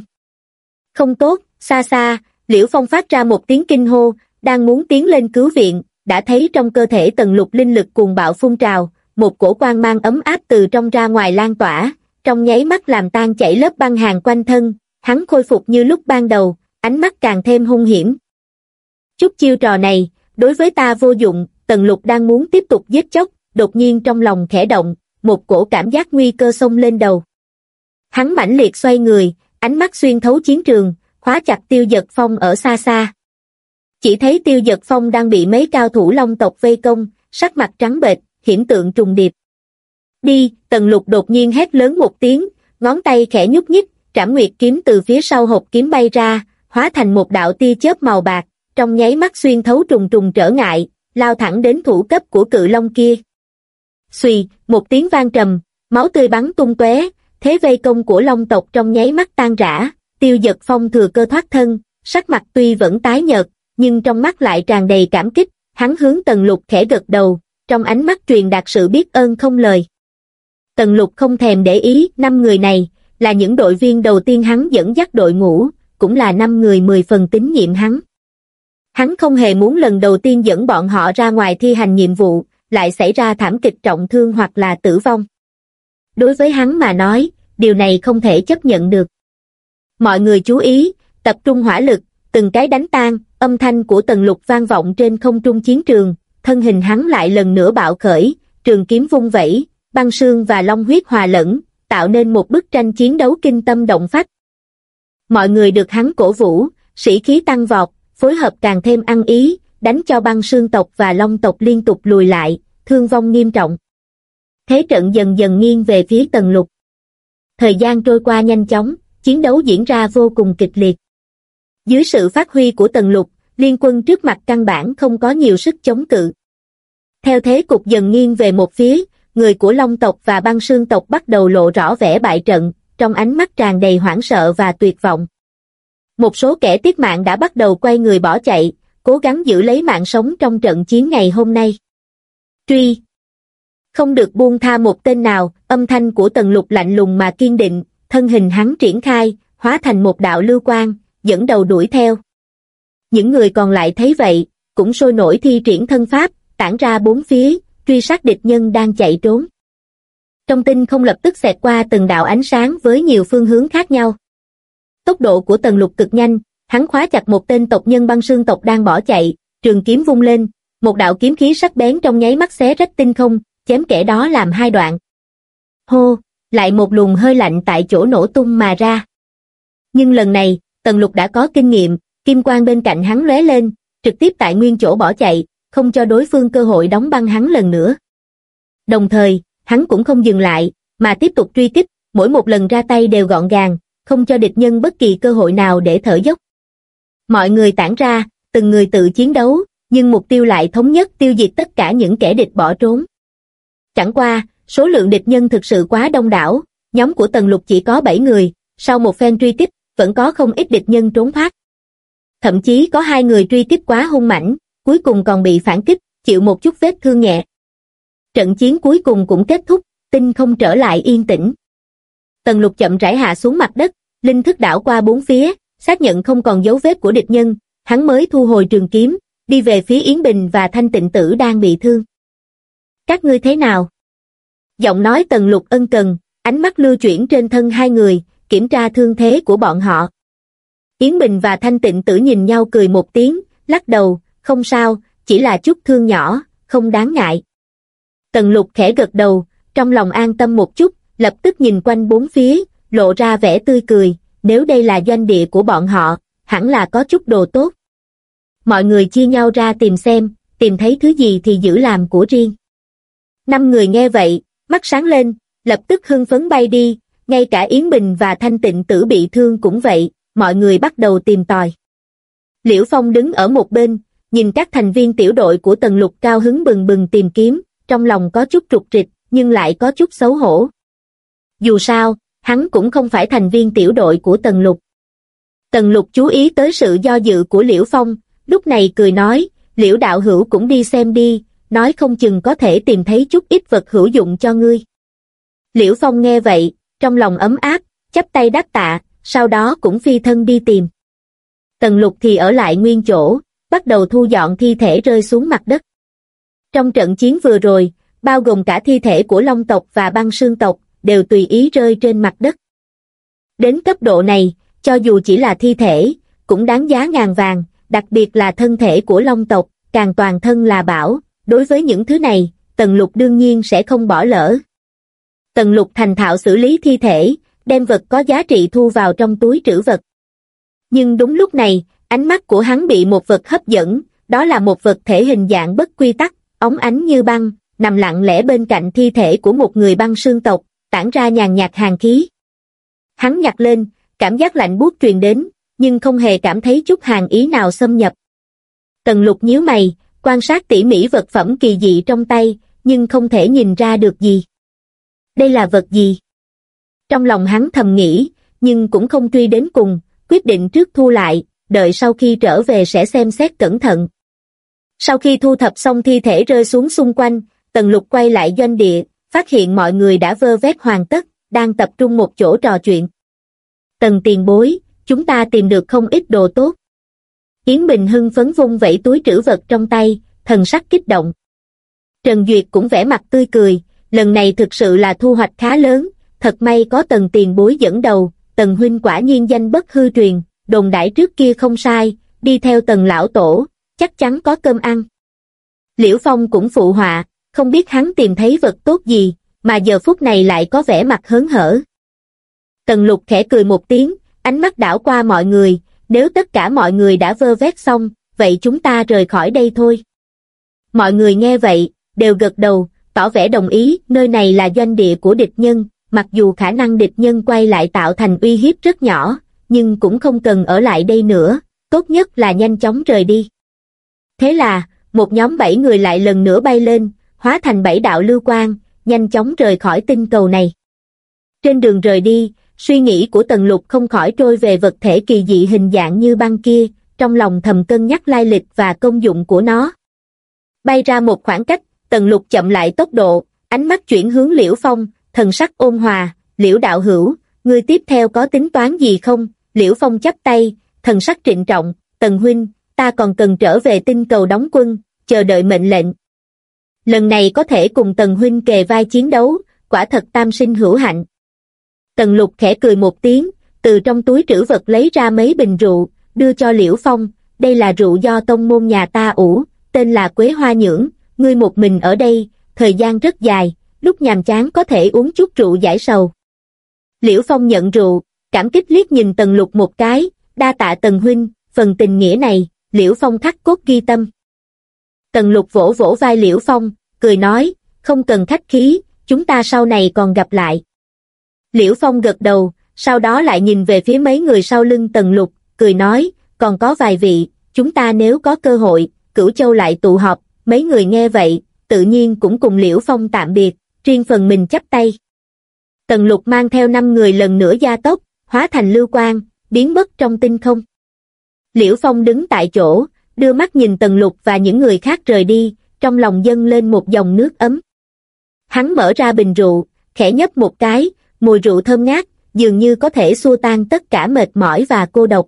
Không tốt, xa xa, Liễu Phong phát ra một tiếng kinh hô, đang muốn tiến lên cứu viện, đã thấy trong cơ thể tần lục linh lực cuồng bạo phun trào, một cổ quang mang ấm áp từ trong ra ngoài lan tỏa, trong nháy mắt làm tan chảy lớp băng hàng quanh thân, hắn khôi phục như lúc ban đầu, ánh mắt càng thêm hung hiểm. Chút chiêu trò này, đối với ta vô dụng, tần lục đang muốn tiếp tục giết chóc, đột nhiên trong lòng khẽ động, một cổ cảm giác nguy cơ xông lên đầu. Hắn mãnh liệt xoay người, ánh mắt xuyên thấu chiến trường, khóa chặt tiêu giật phong ở xa xa. Chỉ thấy tiêu giật phong đang bị mấy cao thủ long tộc vây công, sắc mặt trắng bệch, hiển tượng trùng điệp. Đi, tần lục đột nhiên hét lớn một tiếng, ngón tay khẽ nhúc nhích, trảm nguyệt kiếm từ phía sau hộp kiếm bay ra, hóa thành một đạo tia chớp màu bạc, trong nháy mắt xuyên thấu trùng trùng trở ngại, lao thẳng đến thủ cấp của cự long kia. Xùy, một tiếng vang trầm, máu tươi bắn tung tóe, thế vây công của long tộc trong nháy mắt tan rã, tiêu giật phong thừa cơ thoát thân, sắc mặt tuy vẫn tái nhợt, nhưng trong mắt lại tràn đầy cảm kích, hắn hướng tần lục khẽ gật đầu, trong ánh mắt truyền đạt sự biết ơn không lời. Tần lục không thèm để ý, năm người này, là những đội viên đầu tiên hắn dẫn dắt đội ngũ, cũng là năm người mười phần tín nhiệm hắn. Hắn không hề muốn lần đầu tiên dẫn bọn họ ra ngoài thi hành nhiệm vụ, lại xảy ra thảm kịch trọng thương hoặc là tử vong. Đối với hắn mà nói, điều này không thể chấp nhận được. Mọi người chú ý, tập trung hỏa lực, từng cái đánh tan, âm thanh của tần lục vang vọng trên không trung chiến trường, thân hình hắn lại lần nữa bạo khởi, trường kiếm vung vẩy, băng sương và long huyết hòa lẫn, tạo nên một bức tranh chiến đấu kinh tâm động phách. Mọi người được hắn cổ vũ, sĩ khí tăng vọt, phối hợp càng thêm ăn ý, đánh cho băng sương tộc và long tộc liên tục lùi lại, thương vong nghiêm trọng. Thế trận dần dần nghiêng về phía tần lục. Thời gian trôi qua nhanh chóng, chiến đấu diễn ra vô cùng kịch liệt. Dưới sự phát huy của tần lục, liên quân trước mặt căn bản không có nhiều sức chống cự. Theo thế cục dần nghiêng về một phía, người của Long tộc và băng sương tộc bắt đầu lộ rõ vẻ bại trận, trong ánh mắt tràn đầy hoảng sợ và tuyệt vọng. Một số kẻ tiết mạng đã bắt đầu quay người bỏ chạy, cố gắng giữ lấy mạng sống trong trận chiến ngày hôm nay. Truy không được buông tha một tên nào, âm thanh của tần lục lạnh lùng mà kiên định, thân hình hắn triển khai, hóa thành một đạo lưu quang, dẫn đầu đuổi theo. Những người còn lại thấy vậy, cũng sôi nổi thi triển thân pháp, tản ra bốn phía, truy sát địch nhân đang chạy trốn. Trong tinh không lập tức xẹt qua từng đạo ánh sáng với nhiều phương hướng khác nhau. Tốc độ của tần lục cực nhanh, hắn khóa chặt một tên tộc nhân băng sương tộc đang bỏ chạy, trường kiếm vung lên, một đạo kiếm khí sắc bén trong nháy mắt xé rách tinh không, chém kẻ đó làm hai đoạn. Hô, lại một luồng hơi lạnh tại chỗ nổ tung mà ra. Nhưng lần này, Tần Lục đã có kinh nghiệm, kim quang bên cạnh hắn lóe lên, trực tiếp tại nguyên chỗ bỏ chạy, không cho đối phương cơ hội đóng băng hắn lần nữa. Đồng thời, hắn cũng không dừng lại, mà tiếp tục truy kích, mỗi một lần ra tay đều gọn gàng, không cho địch nhân bất kỳ cơ hội nào để thở dốc. Mọi người tản ra, từng người tự chiến đấu, nhưng mục tiêu lại thống nhất tiêu diệt tất cả những kẻ địch bỏ trốn. Chẳng qua, số lượng địch nhân thực sự quá đông đảo, nhóm của Tần Lục chỉ có 7 người, sau một phen truy kích, vẫn có không ít địch nhân trốn thoát. Thậm chí có hai người truy kích quá hung mãnh, cuối cùng còn bị phản kích, chịu một chút vết thương nhẹ. Trận chiến cuối cùng cũng kết thúc, tinh không trở lại yên tĩnh. Tần lục chậm rãi hạ xuống mặt đất, linh thức đảo qua bốn phía, xác nhận không còn dấu vết của địch nhân, hắn mới thu hồi trường kiếm, đi về phía Yến Bình và Thanh Tịnh Tử đang bị thương. Các ngươi thế nào? Giọng nói tần lục ân cần, ánh mắt lưu chuyển trên thân hai người, kiểm tra thương thế của bọn họ. Yến Bình và Thanh Tịnh Tử nhìn nhau cười một tiếng, lắc đầu, không sao, chỉ là chút thương nhỏ, không đáng ngại. Tần lục khẽ gật đầu, trong lòng an tâm một chút, lập tức nhìn quanh bốn phía, lộ ra vẻ tươi cười, nếu đây là doanh địa của bọn họ, hẳn là có chút đồ tốt. Mọi người chia nhau ra tìm xem, tìm thấy thứ gì thì giữ làm của riêng. Năm người nghe vậy, mắt sáng lên, lập tức hưng phấn bay đi, ngay cả Yến Bình và Thanh Tịnh Tử bị thương cũng vậy, mọi người bắt đầu tìm tòi. Liễu Phong đứng ở một bên, nhìn các thành viên tiểu đội của Tần Lục cao hứng bừng bừng tìm kiếm, trong lòng có chút trục trịch, nhưng lại có chút xấu hổ. Dù sao, hắn cũng không phải thành viên tiểu đội của Tần Lục. Tần Lục chú ý tới sự do dự của Liễu Phong, lúc này cười nói, Liễu đạo hữu cũng đi xem đi, nói không chừng có thể tìm thấy chút ít vật hữu dụng cho ngươi. Liễu Phong nghe vậy, trong lòng ấm áp, chắp tay đáp tạ, sau đó cũng phi thân đi tìm. Tần lục thì ở lại nguyên chỗ, bắt đầu thu dọn thi thể rơi xuống mặt đất. Trong trận chiến vừa rồi, bao gồm cả thi thể của Long tộc và băng sương tộc, đều tùy ý rơi trên mặt đất. Đến cấp độ này, cho dù chỉ là thi thể, cũng đáng giá ngàn vàng, đặc biệt là thân thể của Long tộc, càng toàn thân là bảo, đối với những thứ này, Tần Lục đương nhiên sẽ không bỏ lỡ. Tần Lục thành thạo xử lý thi thể, đem vật có giá trị thu vào trong túi trữ vật. Nhưng đúng lúc này, ánh mắt của hắn bị một vật hấp dẫn, đó là một vật thể hình dạng bất quy tắc, ống ánh như băng, nằm lặng lẽ bên cạnh thi thể của một người băng sương tộc, tản ra nhàn nhạt hàng khí. Hắn nhặt lên, cảm giác lạnh buốt truyền đến, nhưng không hề cảm thấy chút hàng ý nào xâm nhập. Tần lục nhíu mày, quan sát tỉ mỉ vật phẩm kỳ dị trong tay, nhưng không thể nhìn ra được gì. Đây là vật gì? Trong lòng hắn thầm nghĩ, nhưng cũng không truy đến cùng, quyết định trước thu lại, đợi sau khi trở về sẽ xem xét cẩn thận. Sau khi thu thập xong thi thể rơi xuống xung quanh, Tần Lục quay lại doanh địa, phát hiện mọi người đã vơ vét hoàn tất, đang tập trung một chỗ trò chuyện. Tần tiền bối, chúng ta tìm được không ít đồ tốt. Yến Bình hưng phấn vung vẫy túi trữ vật trong tay, thần sắc kích động. Trần Duyệt cũng vẻ mặt tươi cười, lần này thực sự là thu hoạch khá lớn, thật may có tần tiền bối dẫn đầu, tần huynh quả nhiên danh bất hư truyền, đồn đãi trước kia không sai, đi theo tần lão tổ, chắc chắn có cơm ăn. Liễu Phong cũng phụ họa, không biết hắn tìm thấy vật tốt gì, mà giờ phút này lại có vẻ mặt hớn hở. Tần lục khẽ cười một tiếng, ánh mắt đảo qua mọi người, nếu tất cả mọi người đã vơ vét xong, vậy chúng ta rời khỏi đây thôi. Mọi người nghe vậy, đều gật đầu, tỏ vẻ đồng ý, nơi này là doanh địa của địch nhân, mặc dù khả năng địch nhân quay lại tạo thành uy hiếp rất nhỏ, nhưng cũng không cần ở lại đây nữa, tốt nhất là nhanh chóng rời đi. Thế là, một nhóm bảy người lại lần nữa bay lên, hóa thành bảy đạo lưu quang, nhanh chóng rời khỏi tinh cầu này. Trên đường rời đi, suy nghĩ của Tần Lục không khỏi trôi về vật thể kỳ dị hình dạng như băng kia, trong lòng thầm cân nhắc lai lịch và công dụng của nó. Bay ra một khoảng cách, Tần Lục chậm lại tốc độ, ánh mắt chuyển hướng Liễu Phong, thần sắc ôn hòa, Liễu đạo hữu, người tiếp theo có tính toán gì không? Liễu Phong chắp tay, thần sắc trịnh trọng, Tần Huynh, ta còn cần trở về tinh cầu đóng quân, chờ đợi mệnh lệnh. Lần này có thể cùng Tần Huynh kề vai chiến đấu, quả thật tam sinh hữu hạnh. Tần Lục khẽ cười một tiếng, từ trong túi trữ vật lấy ra mấy bình rượu, đưa cho Liễu Phong, đây là rượu do tông môn nhà ta ủ, tên là Quế Hoa Nhưỡng, ngươi một mình ở đây, thời gian rất dài, lúc nhàm chán có thể uống chút rượu giải sầu. Liễu Phong nhận rượu, cảm kích liếc nhìn Tần Lục một cái, đa tạ Tần Huynh, phần tình nghĩa này, Liễu Phong khắc cốt ghi tâm. Tần Lục vỗ vỗ vai Liễu Phong, cười nói, không cần khách khí, chúng ta sau này còn gặp lại. Liễu Phong gật đầu, sau đó lại nhìn về phía mấy người sau lưng Tần Lục, cười nói, còn có vài vị, chúng ta nếu có cơ hội, cửu châu lại tụ họp, mấy người nghe vậy, tự nhiên cũng cùng Liễu Phong tạm biệt, riêng phần mình chắp tay. Tần Lục mang theo năm người lần nữa gia tốc, hóa thành lưu quang, biến mất trong tinh không. Liễu Phong đứng tại chỗ, đưa mắt nhìn Tần Lục và những người khác rời đi, trong lòng dâng lên một dòng nước ấm. Hắn mở ra bình rượu, khẽ nhấp một cái, mùi rượu thơm ngát, dường như có thể xua tan tất cả mệt mỏi và cô độc.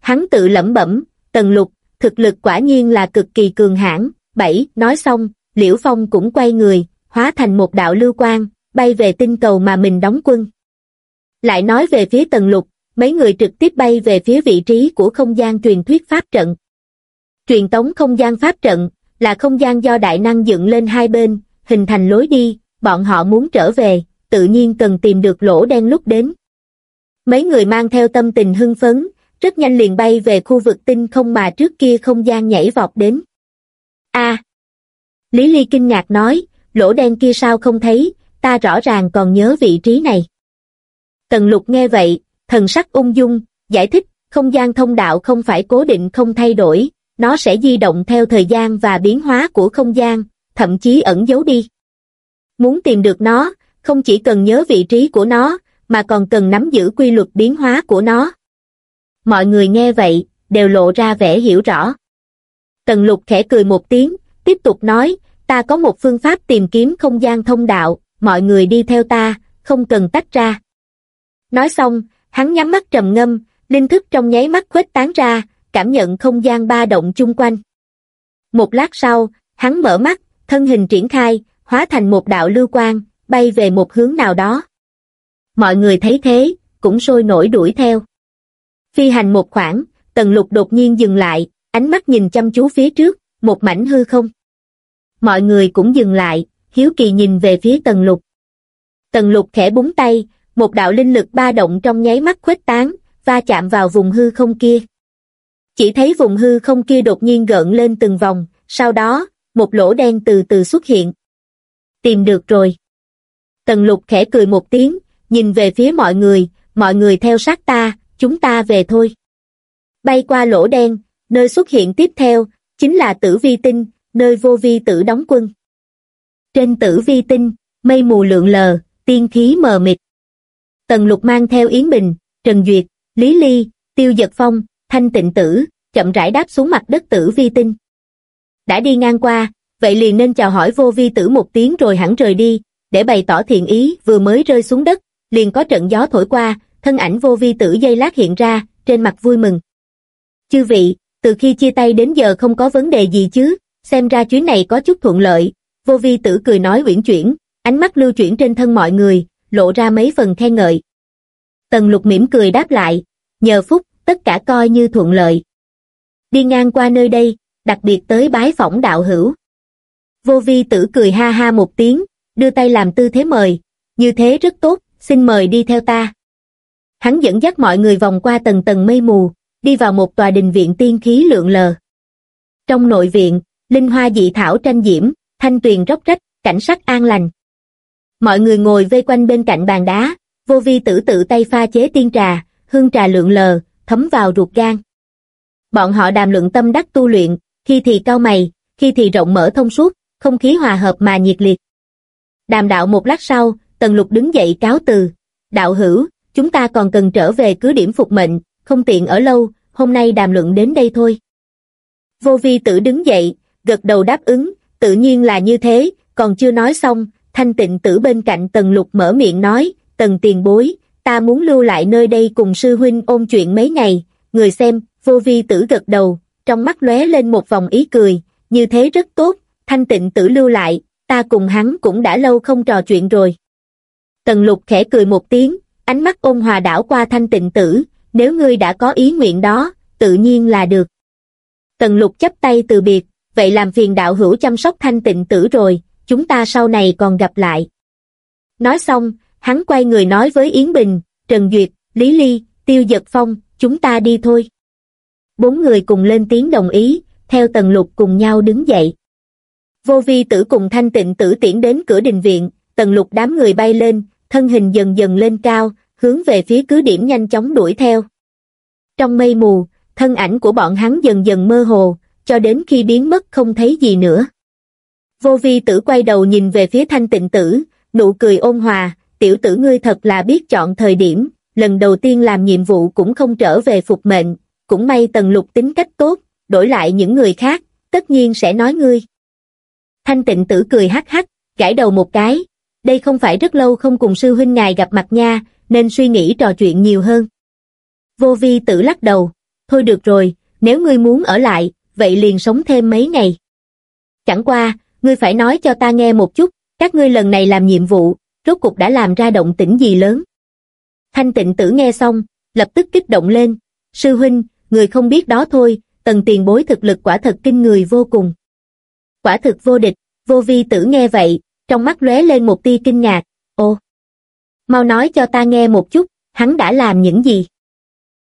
Hắn tự lẩm bẩm, Tần Lục, thực lực quả nhiên là cực kỳ cường hãn. Bảy, nói xong, Liễu Phong cũng quay người, hóa thành một đạo lưu quang, bay về tinh cầu mà mình đóng quân. Lại nói về phía Tần Lục, mấy người trực tiếp bay về phía vị trí của không gian truyền thuyết pháp trận. Truyền tống không gian pháp trận là không gian do đại năng dựng lên hai bên, hình thành lối đi, bọn họ muốn trở về, tự nhiên cần tìm được lỗ đen lúc đến. Mấy người mang theo tâm tình hưng phấn, rất nhanh liền bay về khu vực tinh không mà trước kia không gian nhảy vọt đến. A. Lý Ly kinh ngạc nói, lỗ đen kia sao không thấy, ta rõ ràng còn nhớ vị trí này. Tần lục nghe vậy, thần sắc ung dung, giải thích, không gian thông đạo không phải cố định không thay đổi, nó sẽ di động theo thời gian và biến hóa của không gian, thậm chí ẩn giấu đi. Muốn tìm được nó, không chỉ cần nhớ vị trí của nó, mà còn cần nắm giữ quy luật biến hóa của nó. Mọi người nghe vậy, đều lộ ra vẻ hiểu rõ. Tần lục khẽ cười một tiếng, tiếp tục nói, ta có một phương pháp tìm kiếm không gian thông đạo, mọi người đi theo ta, không cần tách ra. Nói xong, hắn nhắm mắt trầm ngâm, linh thức trong nháy mắt khuếch tán ra, cảm nhận không gian ba động chung quanh. Một lát sau, hắn mở mắt, thân hình triển khai, hóa thành một đạo lưu quang, bay về một hướng nào đó. Mọi người thấy thế, cũng sôi nổi đuổi theo. Phi hành một khoảng, tần lục đột nhiên dừng lại, ánh mắt nhìn chăm chú phía trước, một mảnh hư không. Mọi người cũng dừng lại, hiếu kỳ nhìn về phía tần lục. Tần lục khẽ búng tay, một đạo linh lực ba động trong nháy mắt khuếch tán, va chạm vào vùng hư không kia. Chỉ thấy vùng hư không kia đột nhiên gợn lên từng vòng, sau đó, một lỗ đen từ từ xuất hiện. Tìm được rồi. Tần lục khẽ cười một tiếng, nhìn về phía mọi người, mọi người theo sát ta, chúng ta về thôi. Bay qua lỗ đen, nơi xuất hiện tiếp theo, chính là tử vi tinh, nơi vô vi tử đóng quân. Trên tử vi tinh, mây mù lượn lờ, tiên khí mờ mịt. Tần lục mang theo Yến Bình, Trần Duyệt, Lý Ly, Tiêu Giật Phong, Thanh Tịnh Tử, chậm rãi đáp xuống mặt đất tử vi tinh. Đã đi ngang qua, vậy liền nên chào hỏi vô vi tử một tiếng rồi hẳn rời đi, để bày tỏ thiện ý vừa mới rơi xuống đất, liền có trận gió thổi qua, thân ảnh vô vi tử dây lát hiện ra, trên mặt vui mừng. Chư vị, từ khi chia tay đến giờ không có vấn đề gì chứ, xem ra chuyến này có chút thuận lợi, vô vi tử cười nói uyển chuyển, ánh mắt lưu chuyển trên thân mọi người, lộ ra mấy phần khen ngợi. Tần lục mỉm cười đáp lại, nhờ phúc, tất cả coi như thuận lợi. Đi ngang qua nơi đây, đặc biệt tới bái phỏng đạo hữu. Vô vi tử cười ha ha một tiếng, đưa tay làm tư thế mời, như thế rất tốt, xin mời đi theo ta. Hắn dẫn dắt mọi người vòng qua tầng tầng mây mù, đi vào một tòa đình viện tiên khí lượng lờ. Trong nội viện, linh hoa dị thảo tranh diễm, thanh tuyền róc rách, cảnh sắc an lành. Mọi người ngồi vây quanh bên cạnh bàn đá, vô vi tử tự tay pha chế tiên trà, hương trà lượng lờ, thấm vào ruột gan. Bọn họ đàm luận tâm đắc tu luyện, khi thì cao mày, khi thì rộng mở thông suốt, không khí hòa hợp mà nhiệt liệt. Đàm đạo một lát sau, Tần Lục đứng dậy cáo từ. Đạo hữu, chúng ta còn cần trở về cứ điểm phục mệnh, không tiện ở lâu, hôm nay đàm luận đến đây thôi. Vô vi tử đứng dậy, gật đầu đáp ứng, tự nhiên là như thế, còn chưa nói xong, thanh tịnh tử bên cạnh tần lục mở miệng nói, tần tiền bối, ta muốn lưu lại nơi đây cùng sư huynh ôn chuyện mấy ngày, người xem, vô vi tử gật đầu, trong mắt lóe lên một vòng ý cười, như thế rất tốt, thanh tịnh tử lưu lại, ta cùng hắn cũng đã lâu không trò chuyện rồi. Tần lục khẽ cười một tiếng, ánh mắt ôn hòa đảo qua thanh tịnh tử, nếu ngươi đã có ý nguyện đó, tự nhiên là được. Tần lục chấp tay từ biệt, vậy làm phiền đạo hữu chăm sóc thanh tịnh tử rồi, chúng ta sau này còn gặp lại. Nói xong, hắn quay người nói với Yến Bình, Trần Duyệt, Lý Ly, Tiêu Giật Phong, chúng ta đi thôi. Bốn người cùng lên tiếng đồng ý, theo tần lục cùng nhau đứng dậy. Vô vi tử cùng thanh tịnh tử tiễn đến cửa đình viện, tần lục đám người bay lên, thân hình dần dần lên cao, hướng về phía cứ điểm nhanh chóng đuổi theo. Trong mây mù, thân ảnh của bọn hắn dần dần mơ hồ, cho đến khi biến mất không thấy gì nữa. Vô vi tử quay đầu nhìn về phía thanh tịnh tử, nụ cười ôn hòa, tiểu tử ngươi thật là biết chọn thời điểm, lần đầu tiên làm nhiệm vụ cũng không trở về phục mệnh, cũng may tần lục tính cách tốt, đổi lại những người khác, tất nhiên sẽ nói ngươi. Thanh tịnh tử cười hắc hắc, gãi đầu một cái, đây không phải rất lâu không cùng sư huynh ngài gặp mặt nha, nên suy nghĩ trò chuyện nhiều hơn. Vô vi tử lắc đầu, thôi được rồi, nếu ngươi muốn ở lại, vậy liền sống thêm mấy ngày. Chẳng qua, ngươi phải nói cho ta nghe một chút, các ngươi lần này làm nhiệm vụ, rốt cục đã làm ra động tĩnh gì lớn. Thanh tịnh tử nghe xong, lập tức kích động lên, sư huynh, người không biết đó thôi, tần tiền bối thực lực quả thật kinh người vô cùng. Quả thực vô địch, vô vi tử nghe vậy, trong mắt lóe lên một tia kinh ngạc, ô. Mau nói cho ta nghe một chút, hắn đã làm những gì?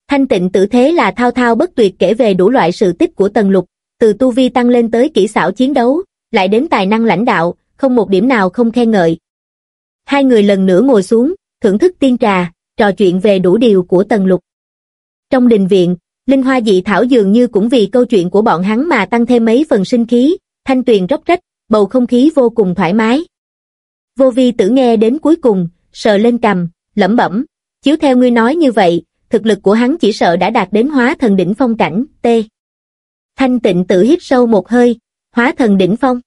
Thanh tịnh tử thế là thao thao bất tuyệt kể về đủ loại sự tích của tần lục, từ tu vi tăng lên tới kỹ xảo chiến đấu, lại đến tài năng lãnh đạo, không một điểm nào không khen ngợi. Hai người lần nữa ngồi xuống, thưởng thức tiên trà, trò chuyện về đủ điều của tần lục. Trong đình viện, Linh Hoa dị thảo dường như cũng vì câu chuyện của bọn hắn mà tăng thêm mấy phần sinh khí, thanh tuyền róc rách, bầu không khí vô cùng thoải mái. Vô vi tử nghe đến cuối cùng, sờ lên cầm, lẩm bẩm, chiếu theo ngươi nói như vậy, thực lực của hắn chỉ sợ đã đạt đến hóa thần đỉnh phong cảnh, t. Thanh tịnh tự hít sâu một hơi, hóa thần đỉnh phong.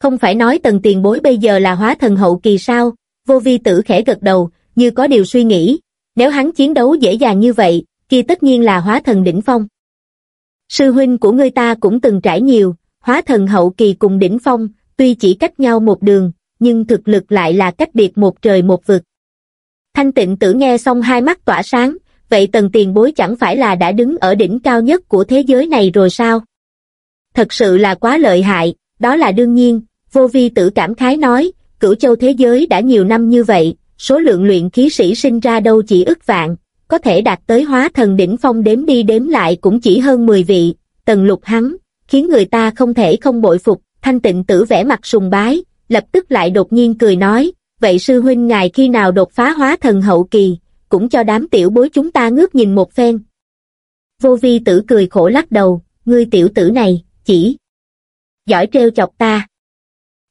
Không phải nói tần tiền bối bây giờ là hóa thần hậu kỳ sao, vô vi tử khẽ gật đầu, như có điều suy nghĩ, nếu hắn chiến đấu dễ dàng như vậy, kia tất nhiên là hóa thần đỉnh phong. Sư huynh của ngươi ta cũng từng trải nhiều, hóa thần hậu kỳ cùng đỉnh phong, tuy chỉ cách nhau một đường, nhưng thực lực lại là cách biệt một trời một vực. Thanh tịnh tử nghe xong hai mắt tỏa sáng, vậy tần tiền bối chẳng phải là đã đứng ở đỉnh cao nhất của thế giới này rồi sao? Thật sự là quá lợi hại, đó là đương nhiên, vô vi tử cảm khái nói, cửu châu thế giới đã nhiều năm như vậy, số lượng luyện khí sĩ sinh ra đâu chỉ ức vạn, có thể đạt tới hóa thần đỉnh phong đếm đi đếm lại cũng chỉ hơn 10 vị, tần lục hắn, khiến người ta không thể không bội phục, thanh tịnh tử vẽ mặt sùng bái, lập tức lại đột nhiên cười nói, vậy sư huynh ngài khi nào đột phá hóa thần hậu kỳ, cũng cho đám tiểu bối chúng ta ngước nhìn một phen. Vô vi tử cười khổ lắc đầu, ngươi tiểu tử này, chỉ giỏi treo chọc ta.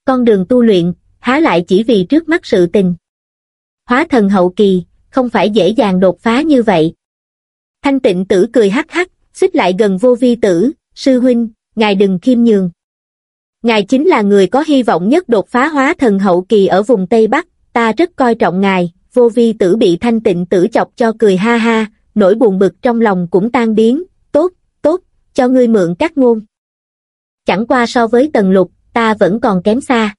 Con đường tu luyện, há lại chỉ vì trước mắt sự tình. Hóa thần hậu kỳ, không phải dễ dàng đột phá như vậy. Thanh tịnh tử cười hắc hắc, xích lại gần vô vi tử, sư huynh, ngài đừng khiêm nhường. Ngài chính là người có hy vọng nhất đột phá hóa thần hậu kỳ ở vùng Tây Bắc, ta rất coi trọng ngài, vô vi tử bị thanh tịnh tử chọc cho cười ha ha, nỗi buồn bực trong lòng cũng tan biến, tốt, tốt, cho ngươi mượn các ngôn. Chẳng qua so với tần lục, ta vẫn còn kém xa.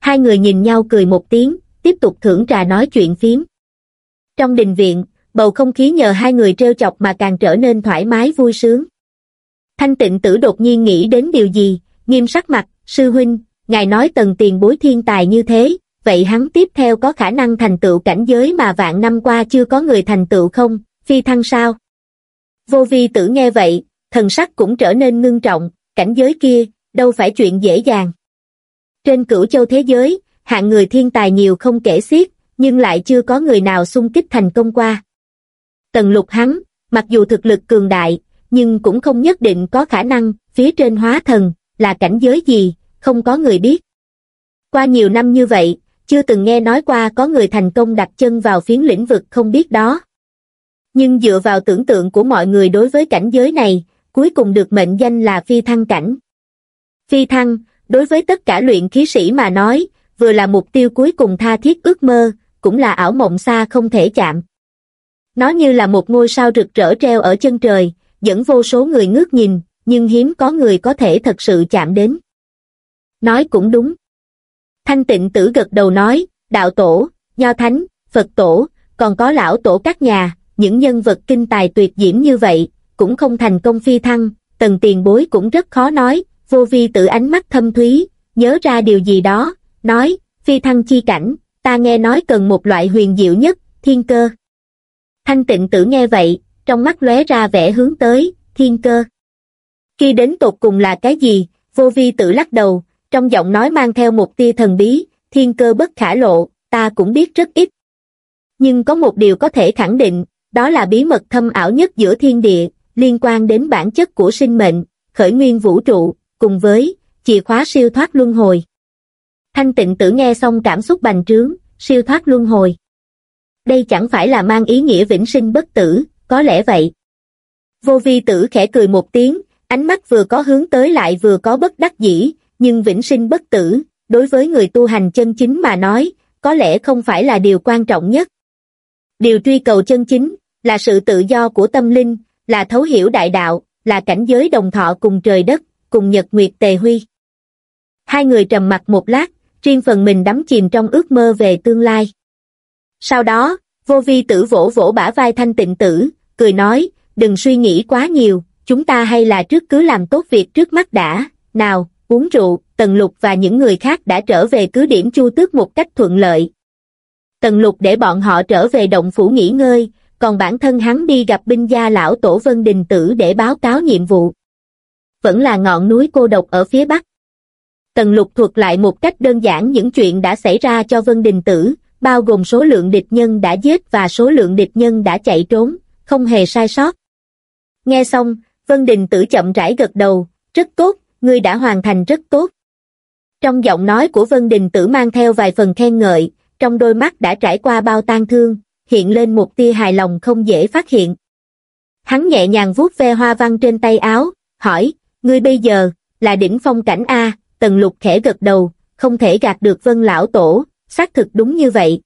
Hai người nhìn nhau cười một tiếng, tiếp tục thưởng trà nói chuyện phím. Trong đình viện, bầu không khí nhờ hai người trêu chọc mà càng trở nên thoải mái vui sướng. Thanh tịnh tử đột nhiên nghĩ đến điều gì, nghiêm sắc mặt, sư huynh, ngài nói tần tiền bối thiên tài như thế, vậy hắn tiếp theo có khả năng thành tựu cảnh giới mà vạn năm qua chưa có người thành tựu không, phi thăng sao? Vô vi tử nghe vậy, thần sắc cũng trở nên ngưng trọng, cảnh giới kia, đâu phải chuyện dễ dàng. Trên cửu châu thế giới, hạng người thiên tài nhiều không kể xiết, nhưng lại chưa có người nào xung kích thành công qua. Tần lục hắn, mặc dù thực lực cường đại, nhưng cũng không nhất định có khả năng, phía trên hóa thần, là cảnh giới gì, không có người biết. Qua nhiều năm như vậy, chưa từng nghe nói qua có người thành công đặt chân vào phiến lĩnh vực không biết đó. Nhưng dựa vào tưởng tượng của mọi người đối với cảnh giới này, cuối cùng được mệnh danh là phi thăng cảnh. Phi thăng, đối với tất cả luyện khí sĩ mà nói, vừa là mục tiêu cuối cùng tha thiết ước mơ, cũng là ảo mộng xa không thể chạm. Nó như là một ngôi sao rực rỡ treo ở chân trời, dẫn vô số người ngước nhìn, nhưng hiếm có người có thể thật sự chạm đến. Nói cũng đúng. Thanh tịnh tử gật đầu nói, đạo tổ, nho thánh, Phật tổ, còn có lão tổ các nhà, những nhân vật kinh tài tuyệt diễm như vậy, cũng không thành công phi thăng, tần tiền bối cũng rất khó nói, vô vi tự ánh mắt thâm thúy, nhớ ra điều gì đó, nói, phi thăng chi cảnh, ta nghe nói cần một loại huyền diệu nhất, thiên cơ. Thanh tịnh tử nghe vậy, trong mắt lóe ra vẻ hướng tới, thiên cơ. Khi đến tột cùng là cái gì, vô vi tự lắc đầu, trong giọng nói mang theo một tia thần bí, thiên cơ bất khả lộ, ta cũng biết rất ít. Nhưng có một điều có thể khẳng định, đó là bí mật thâm ảo nhất giữa thiên địa, liên quan đến bản chất của sinh mệnh, khởi nguyên vũ trụ, cùng với chìa khóa siêu thoát luân hồi. Thanh tịnh tử nghe xong cảm xúc bành trướng, siêu thoát luân hồi. Đây chẳng phải là mang ý nghĩa vĩnh sinh bất tử, có lẽ vậy. Vô vi tử khẽ cười một tiếng, ánh mắt vừa có hướng tới lại vừa có bất đắc dĩ, nhưng vĩnh sinh bất tử, đối với người tu hành chân chính mà nói, có lẽ không phải là điều quan trọng nhất. Điều truy cầu chân chính, là sự tự do của tâm linh, là thấu hiểu đại đạo, là cảnh giới đồng thọ cùng trời đất, cùng nhật nguyệt tề huy. Hai người trầm mặt một lát, riêng phần mình đắm chìm trong ước mơ về tương lai. Sau đó, vô vi tử vỗ vỗ bả vai thanh tịnh tử, cười nói, đừng suy nghĩ quá nhiều, chúng ta hay là trước cứ làm tốt việc trước mắt đã, nào, uống rượu, Tần Lục và những người khác đã trở về cứ điểm chu tước một cách thuận lợi. Tần Lục để bọn họ trở về động phủ nghỉ ngơi, còn bản thân hắn đi gặp binh gia lão tổ Vân Đình Tử để báo cáo nhiệm vụ. Vẫn là ngọn núi cô độc ở phía bắc. Tần Lục thuật lại một cách đơn giản những chuyện đã xảy ra cho Vân Đình Tử, bao gồm số lượng địch nhân đã giết và số lượng địch nhân đã chạy trốn, không hề sai sót. Nghe xong, Vân Đình Tử chậm rãi gật đầu, rất tốt, ngươi đã hoàn thành rất tốt. Trong giọng nói của Vân Đình Tử mang theo vài phần khen ngợi, trong đôi mắt đã trải qua bao tan thương, hiện lên một tia hài lòng không dễ phát hiện. Hắn nhẹ nhàng vuốt ve hoa văn trên tay áo, hỏi, ngươi bây giờ, là đỉnh phong cảnh A, tần lục khẽ gật đầu, không thể gạt được vân lão tổ, xác thực đúng như vậy.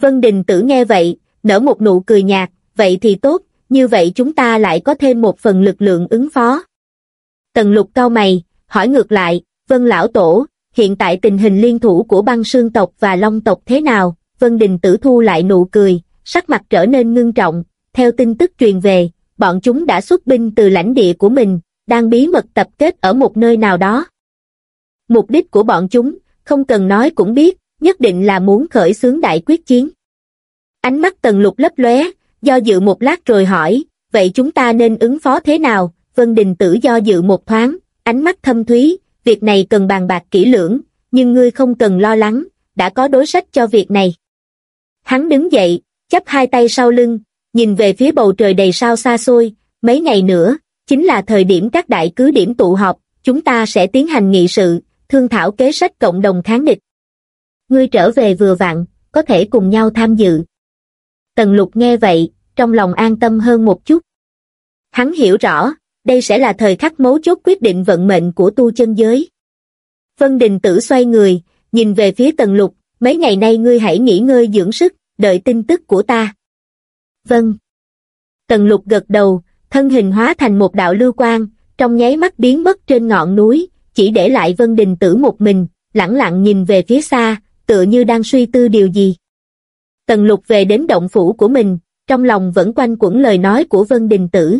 Vân Đình Tử nghe vậy, nở một nụ cười nhạt, vậy thì tốt, như vậy chúng ta lại có thêm một phần lực lượng ứng phó. Tần lục cao mày, hỏi ngược lại, Vân Lão Tổ, hiện tại tình hình liên thủ của băng sương tộc và long tộc thế nào? Vân Đình Tử thu lại nụ cười, sắc mặt trở nên ngưng trọng, theo tin tức truyền về, bọn chúng đã xuất binh từ lãnh địa của mình, đang bí mật tập kết ở một nơi nào đó. Mục đích của bọn chúng, không cần nói cũng biết, nhất định là muốn khởi xướng đại quyết chiến. Ánh mắt tần lục lấp lóe, do dự một lát rồi hỏi, vậy chúng ta nên ứng phó thế nào? Vân Đình Tử do dự một thoáng, ánh mắt thâm thúy, việc này cần bàn bạc kỹ lưỡng, nhưng ngươi không cần lo lắng, đã có đối sách cho việc này. Hắn đứng dậy, chắp hai tay sau lưng, nhìn về phía bầu trời đầy sao xa xôi, mấy ngày nữa, chính là thời điểm các đại cứ điểm tụ họp, chúng ta sẽ tiến hành nghị sự, thương thảo kế sách cộng đồng kháng địch. Ngươi trở về vừa vặn, có thể cùng nhau tham dự. Tần lục nghe vậy, trong lòng an tâm hơn một chút. Hắn hiểu rõ, đây sẽ là thời khắc mấu chốt quyết định vận mệnh của tu chân giới. Vân Đình Tử xoay người, nhìn về phía Tần Lục, mấy ngày nay ngươi hãy nghỉ ngơi dưỡng sức, đợi tin tức của ta. Vâng. Tần Lục gật đầu, thân hình hóa thành một đạo lưu quang, trong nháy mắt biến mất trên ngọn núi, chỉ để lại Vân Đình Tử một mình, lẳng lặng nhìn về phía xa, tựa như đang suy tư điều gì. Tần Lục về đến động phủ của mình, trong lòng vẫn quanh quẩn lời nói của Vân Đình Tử.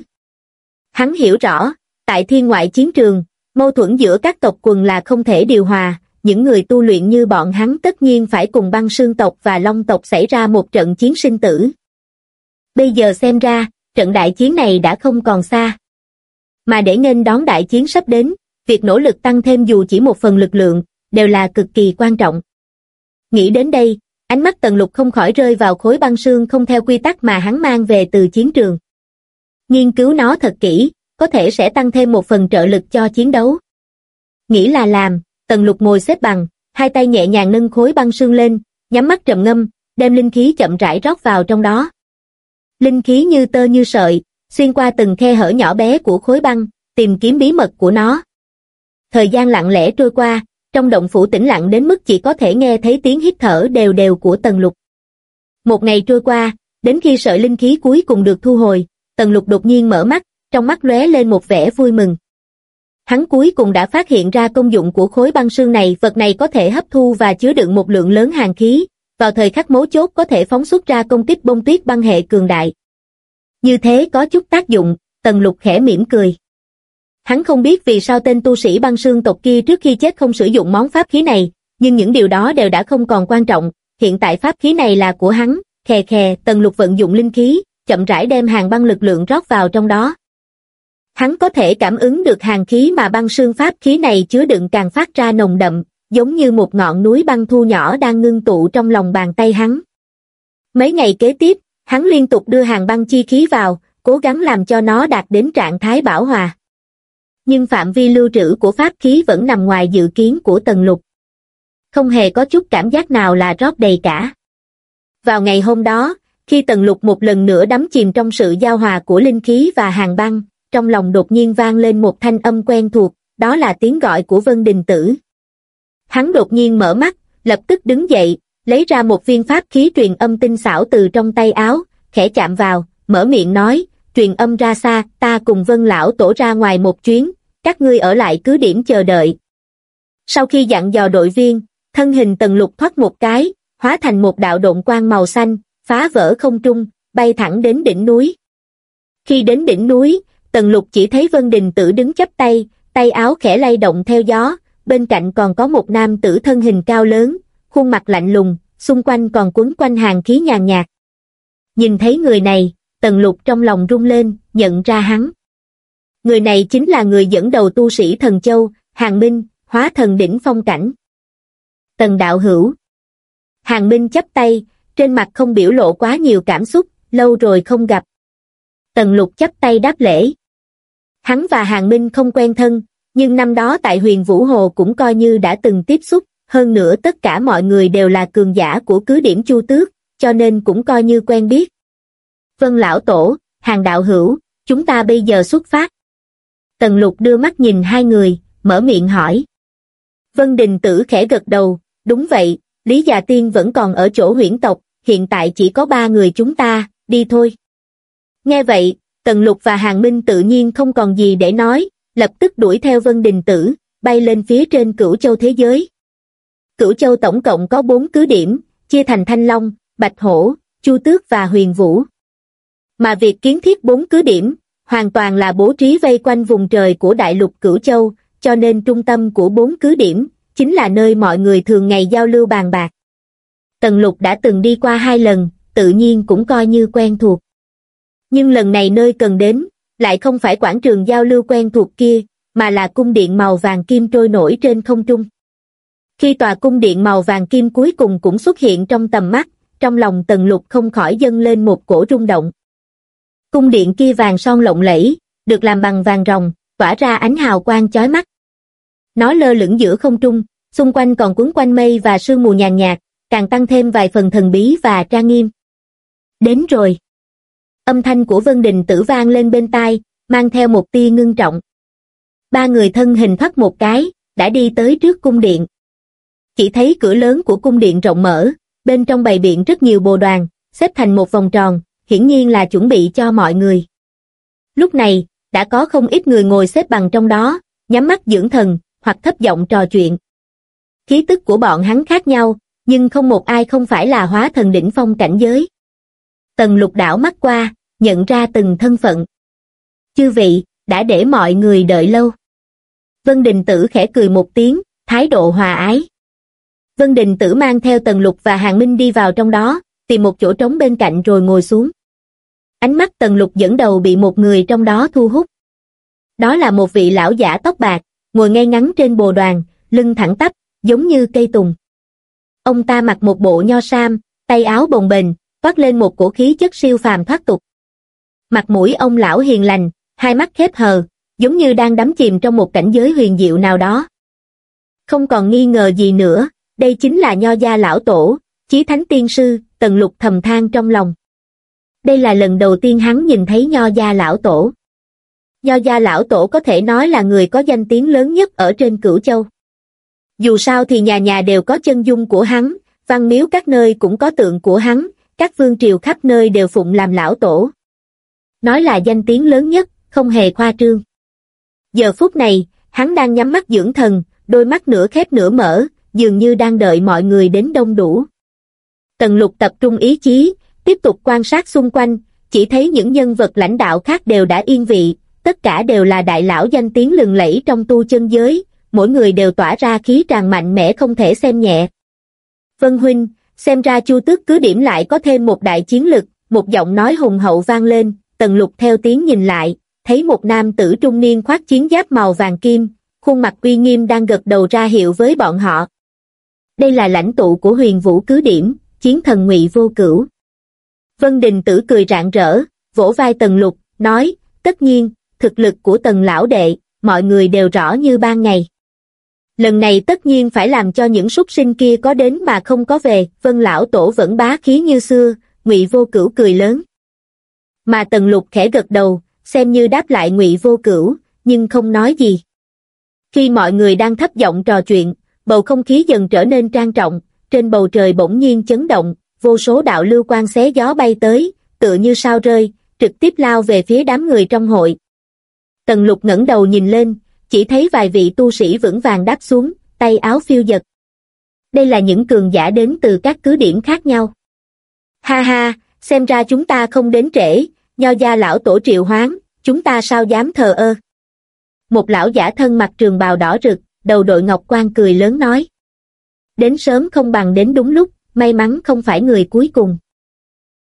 Hắn hiểu rõ, tại thiên ngoại chiến trường, Mâu thuẫn giữa các tộc quần là không thể điều hòa, những người tu luyện như bọn hắn tất nhiên phải cùng băng sương tộc và long tộc xảy ra một trận chiến sinh tử. Bây giờ xem ra, trận đại chiến này đã không còn xa. Mà để nghênh đón đại chiến sắp đến, việc nỗ lực tăng thêm dù chỉ một phần lực lượng, đều là cực kỳ quan trọng. Nghĩ đến đây, ánh mắt tần lục không khỏi rơi vào khối băng sương không theo quy tắc mà hắn mang về từ chiến trường. Nghiên cứu nó thật kỹ, có thể sẽ tăng thêm một phần trợ lực cho chiến đấu. Nghĩ là làm, tần lục ngồi xếp bằng, hai tay nhẹ nhàng nâng khối băng sương lên, nhắm mắt trầm ngâm, đem linh khí chậm rãi rót vào trong đó. Linh khí như tơ như sợi, xuyên qua từng khe hở nhỏ bé của khối băng, tìm kiếm bí mật của nó. Thời gian lặng lẽ trôi qua, trong động phủ tĩnh lặng đến mức chỉ có thể nghe thấy tiếng hít thở đều đều của tần lục. Một ngày trôi qua, đến khi sợi linh khí cuối cùng được thu hồi, tần lục đột nhiên mở mắt, trong mắt lóe lên một vẻ vui mừng. Hắn cuối cùng đã phát hiện ra công dụng của khối băng sương này, vật này có thể hấp thu và chứa đựng một lượng lớn hàng khí, vào thời khắc mấu chốt có thể phóng xuất ra công kích bông tuyết băng hệ cường đại. Như thế có chút tác dụng, tần lục khẽ mỉm cười. Hắn không biết vì sao tên tu sĩ băng sương tộc kia trước khi chết không sử dụng món pháp khí này, nhưng những điều đó đều đã không còn quan trọng, hiện tại pháp khí này là của hắn, khè khè, tần lục vận dụng linh khí, chậm rãi đem hàng băng lực lượng rót vào trong đó. Hắn có thể cảm ứng được hàng khí mà băng sương pháp khí này chứa đựng càng phát ra nồng đậm, giống như một ngọn núi băng thu nhỏ đang ngưng tụ trong lòng bàn tay hắn. Mấy ngày kế tiếp, hắn liên tục đưa hàng băng chi khí vào, cố gắng làm cho nó đạt đến trạng thái bảo hòa. Nhưng phạm vi lưu trữ của pháp khí vẫn nằm ngoài dự kiến của tần lục. Không hề có chút cảm giác nào là rót đầy cả. Vào ngày hôm đó, khi tần lục một lần nữa đắm chìm trong sự giao hòa của linh khí và hàng băng, trong lòng đột nhiên vang lên một thanh âm quen thuộc, đó là tiếng gọi của Vân Đình Tử. Hắn đột nhiên mở mắt, lập tức đứng dậy, lấy ra một viên pháp khí truyền âm tinh xảo từ trong tay áo, khẽ chạm vào, mở miệng nói, truyền âm ra xa, ta cùng Vân Lão tổ ra ngoài một chuyến, các ngươi ở lại cứ điểm chờ đợi. Sau khi dặn dò đội viên, thân hình tần lục thoát một cái, hóa thành một đạo độn quang màu xanh, phá vỡ không trung, bay thẳng đến đỉnh núi. Khi đến đỉnh núi, tần lục chỉ thấy Vân Đình Tử đứng chắp tay, tay áo khẽ lay động theo gió, bên cạnh còn có một nam tử thân hình cao lớn, khuôn mặt lạnh lùng, xung quanh còn quấn quanh hàng khí nhàn nhạt. Nhìn thấy người này, tần lục trong lòng rung lên, nhận ra hắn. Người này chính là người dẫn đầu tu sĩ thần châu, Hàng Minh, hóa thần đỉnh phong cảnh. Tần đạo hữu. Hàng Minh chấp tay, trên mặt không biểu lộ quá nhiều cảm xúc, lâu rồi không gặp. Tần lục chấp tay đáp lễ. Hắn và Hàng Minh không quen thân, nhưng năm đó tại huyền Vũ Hồ cũng coi như đã từng tiếp xúc, hơn nữa tất cả mọi người đều là cường giả của cứ điểm Chu Tước, cho nên cũng coi như quen biết. Vân Lão Tổ, Hàng Đạo Hữu, chúng ta bây giờ xuất phát. Tần Lục đưa mắt nhìn hai người, mở miệng hỏi. Vân Đình Tử khẽ gật đầu, đúng vậy, Lý Già Tiên vẫn còn ở chỗ huyễn tộc, hiện tại chỉ có ba người chúng ta, đi thôi. Nghe vậy, Tần Lục và Hàng Minh tự nhiên không còn gì để nói, lập tức đuổi theo Vân Đình Tử, bay lên phía trên cửu châu thế giới. Cửu châu tổng cộng có bốn cứ điểm, chia thành Thanh Long, Bạch Hổ, Chu Tước và Huyền Vũ. Mà việc kiến thiết bốn cứ điểm, hoàn toàn là bố trí vây quanh vùng trời của đại lục Cửu Châu, cho nên trung tâm của bốn cứ điểm, chính là nơi mọi người thường ngày giao lưu bàn bạc. Tần Lục đã từng đi qua hai lần, tự nhiên cũng coi như quen thuộc. Nhưng lần này nơi cần đến, lại không phải quảng trường giao lưu quen thuộc kia, mà là cung điện màu vàng kim trôi nổi trên không trung. Khi tòa cung điện màu vàng kim cuối cùng cũng xuất hiện trong tầm mắt, trong lòng tần lục không khỏi dâng lên một cổ rung động. Cung điện kia vàng son lộng lẫy, được làm bằng vàng rồng, tỏa ra ánh hào quang chói mắt. Nó lơ lửng giữa không trung, xung quanh còn cuốn quanh mây và sương mù nhàn nhạt, càng tăng thêm vài phần thần bí và trang nghiêm. Đến rồi. Âm thanh của Vân Đình tử vang lên bên tai, mang theo một tia ngưng trọng. Ba người thân hình thoát một cái, đã đi tới trước cung điện. Chỉ thấy cửa lớn của cung điện rộng mở, bên trong bày biện rất nhiều bồ đoàn, xếp thành một vòng tròn, hiển nhiên là chuẩn bị cho mọi người. Lúc này, đã có không ít người ngồi xếp bằng trong đó, nhắm mắt dưỡng thần, hoặc thấp giọng trò chuyện. Khí tức của bọn hắn khác nhau, nhưng không một ai không phải là hóa thần đỉnh phong cảnh giới. Tần lục đảo mắt qua, nhận ra từng thân phận. Chư vị, đã để mọi người đợi lâu. Vân Đình Tử khẽ cười một tiếng, thái độ hòa ái. Vân Đình Tử mang theo Tần Lục và Hàng Minh đi vào trong đó, tìm một chỗ trống bên cạnh rồi ngồi xuống. Ánh mắt Tần Lục dẫn đầu bị một người trong đó thu hút. Đó là một vị lão giả tóc bạc, ngồi ngay ngắn trên bồ đoàn, lưng thẳng tắp, giống như cây tùng. Ông ta mặc một bộ nho sam, tay áo bồng bềnh, toát lên một cổ khí chất siêu phàm thoát tục. Mặt mũi ông lão hiền lành, hai mắt khép hờ, giống như đang đắm chìm trong một cảnh giới huyền diệu nào đó. Không còn nghi ngờ gì nữa, đây chính là nho gia lão tổ, chí thánh tiên sư, tần lục thầm than trong lòng. Đây là lần đầu tiên hắn nhìn thấy nho gia lão tổ. Nho gia lão tổ có thể nói là người có danh tiếng lớn nhất ở trên cửu châu. Dù sao thì nhà nhà đều có chân dung của hắn, văn miếu các nơi cũng có tượng của hắn, các vương triều khắp nơi đều phụng làm lão tổ. Nói là danh tiếng lớn nhất, không hề khoa trương. Giờ phút này, hắn đang nhắm mắt dưỡng thần, đôi mắt nửa khép nửa mở, dường như đang đợi mọi người đến đông đủ. Tần lục tập trung ý chí, tiếp tục quan sát xung quanh, chỉ thấy những nhân vật lãnh đạo khác đều đã yên vị, tất cả đều là đại lão danh tiếng lừng lẫy trong tu chân giới, mỗi người đều tỏa ra khí tràn mạnh mẽ không thể xem nhẹ. Vân Huynh, xem ra Chu Tước cứ điểm lại có thêm một đại chiến lực, một giọng nói hùng hậu vang lên, tần lục theo tiếng nhìn lại, thấy một nam tử trung niên khoác chiến giáp màu vàng kim, khuôn mặt uy nghiêm đang gật đầu ra hiệu với bọn họ. Đây là lãnh tụ của huyền vũ cứ điểm, chiến thần ngụy vô cửu. Vân Đình Tử cười rạng rỡ, vỗ vai Tần Lục, nói, tất nhiên, thực lực của Tần Lão Đệ, mọi người đều rõ như ban ngày. Lần này tất nhiên phải làm cho những súc sinh kia có đến mà không có về, Vân Lão Tổ vẫn bá khí như xưa, ngụy Vô Cửu cười lớn. Mà Tần Lục khẽ gật đầu, xem như đáp lại ngụy Vô Cửu, nhưng không nói gì. Khi mọi người đang thấp giọng trò chuyện, bầu không khí dần trở nên trang trọng, trên bầu trời bỗng nhiên chấn động, vô số đạo lưu quan xé gió bay tới, tựa như sao rơi, trực tiếp lao về phía đám người trong hội. Tần lục ngẩng đầu nhìn lên, chỉ thấy vài vị tu sĩ vững vàng đáp xuống, tay áo phiêu giật. Đây là những cường giả đến từ các cứ điểm khác nhau. Ha ha, xem ra chúng ta không đến trễ, nho gia lão tổ triệu hoán, chúng ta sao dám thờ ơ. Một lão giả thân mặc trường bào đỏ rực, đầu đội ngọc quan cười lớn nói. Đến sớm không bằng đến đúng lúc, may mắn không phải người cuối cùng.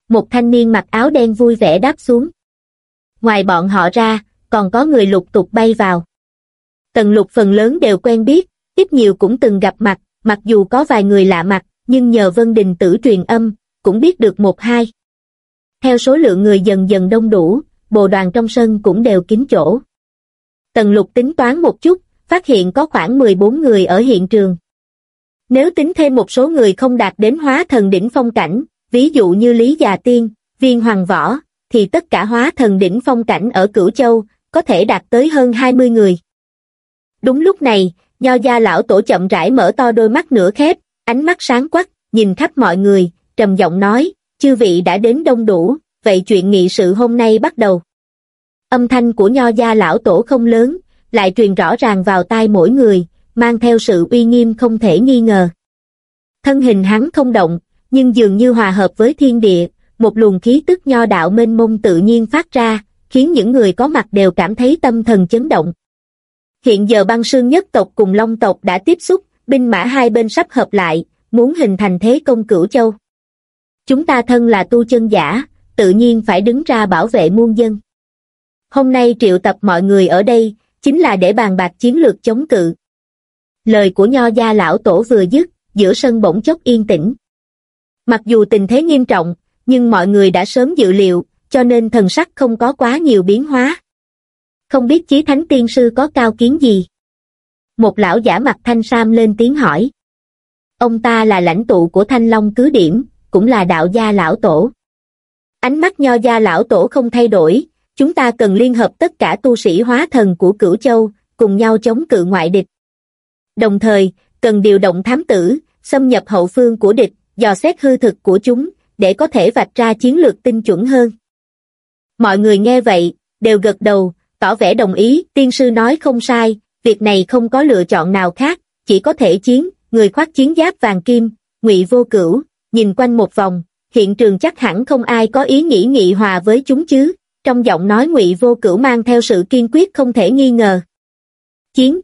Một thanh niên mặc áo đen vui vẻ đáp xuống. Ngoài bọn họ ra, còn có người lục tục bay vào. Tần lục phần lớn đều quen biết, ít nhiều cũng từng gặp mặt, mặc dù có vài người lạ mặt, nhưng nhờ Vân Đình Tử truyền âm, cũng biết được một hai. Theo số lượng người dần dần đông đủ, bồ đoàn trong sân cũng đều kín chỗ. Tần lục tính toán một chút, phát hiện có khoảng 14 người ở hiện trường. Nếu tính thêm một số người không đạt đến hóa thần đỉnh phong cảnh, ví dụ như Lý Già Tiên, Viên Hoàng Võ, thì tất cả hóa thần đỉnh phong cảnh ở Cửu Châu, có thể đạt tới hơn 20 người. Đúng lúc này, nho gia lão tổ chậm rãi mở to đôi mắt nửa khép, ánh mắt sáng quắc, nhìn khắp mọi người, trầm giọng nói, chư vị đã đến đông đủ, vậy chuyện nghị sự hôm nay bắt đầu. Âm thanh của nho gia lão tổ không lớn, lại truyền rõ ràng vào tai mỗi người, mang theo sự uy nghiêm không thể nghi ngờ. Thân hình hắn không động, nhưng dường như hòa hợp với thiên địa, một luồng khí tức nho đạo mênh mông tự nhiên phát ra, khiến những người có mặt đều cảm thấy tâm thần chấn động. Hiện giờ băng sương nhất tộc cùng long tộc đã tiếp xúc, binh mã hai bên sắp hợp lại, muốn hình thành thế công cửu châu. Chúng ta thân là tu chân giả, tự nhiên phải đứng ra bảo vệ muôn dân. Hôm nay triệu tập mọi người ở đây, chính là để bàn bạc chiến lược chống cự. Lời của nho gia lão tổ vừa dứt, giữa sân bỗng chốc yên tĩnh. Mặc dù tình thế nghiêm trọng, nhưng mọi người đã sớm dự liệu, cho nên thần sắc không có quá nhiều biến hóa. Không biết chí thánh tiên sư có cao kiến gì? Một lão giả mặt thanh sam lên tiếng hỏi. Ông ta là lãnh tụ của thanh long cứ điểm, cũng là đạo gia lão tổ. Ánh mắt nho gia lão tổ không thay đổi, chúng ta cần liên hợp tất cả tu sĩ hóa thần của cửu châu, cùng nhau chống cự ngoại địch. Đồng thời, cần điều động thám tử, xâm nhập hậu phương của địch, dò xét hư thực của chúng, để có thể vạch ra chiến lược tinh chuẩn hơn. Mọi người nghe vậy, đều gật đầu, tỏ vẻ đồng ý, tiên sư nói không sai, việc này không có lựa chọn nào khác, chỉ có thể chiến, người khoác chiến giáp vàng kim, ngụy vô cửu, nhìn quanh một vòng, hiện trường chắc hẳn không ai có ý nghĩ nghị hòa với chúng chứ, trong giọng nói ngụy vô cửu mang theo sự kiên quyết không thể nghi ngờ. Chiến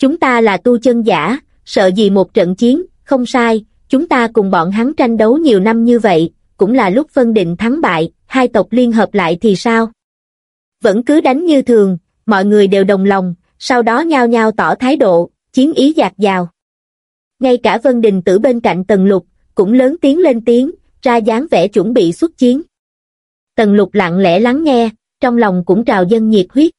Chúng ta là tu chân giả, sợ gì một trận chiến, không sai, chúng ta cùng bọn hắn tranh đấu nhiều năm như vậy, cũng là lúc phân định thắng bại, hai tộc liên hợp lại thì sao? Vẫn cứ đánh như thường, mọi người đều đồng lòng, sau đó nhao nhao tỏ thái độ, chiến ý dạt dào. Ngay cả Vân Đình Tử bên cạnh Tần Lục, cũng lớn tiếng lên tiếng, ra dáng vẻ chuẩn bị xuất chiến. Tần Lục lặng lẽ lắng nghe, trong lòng cũng trào dân nhiệt huyết.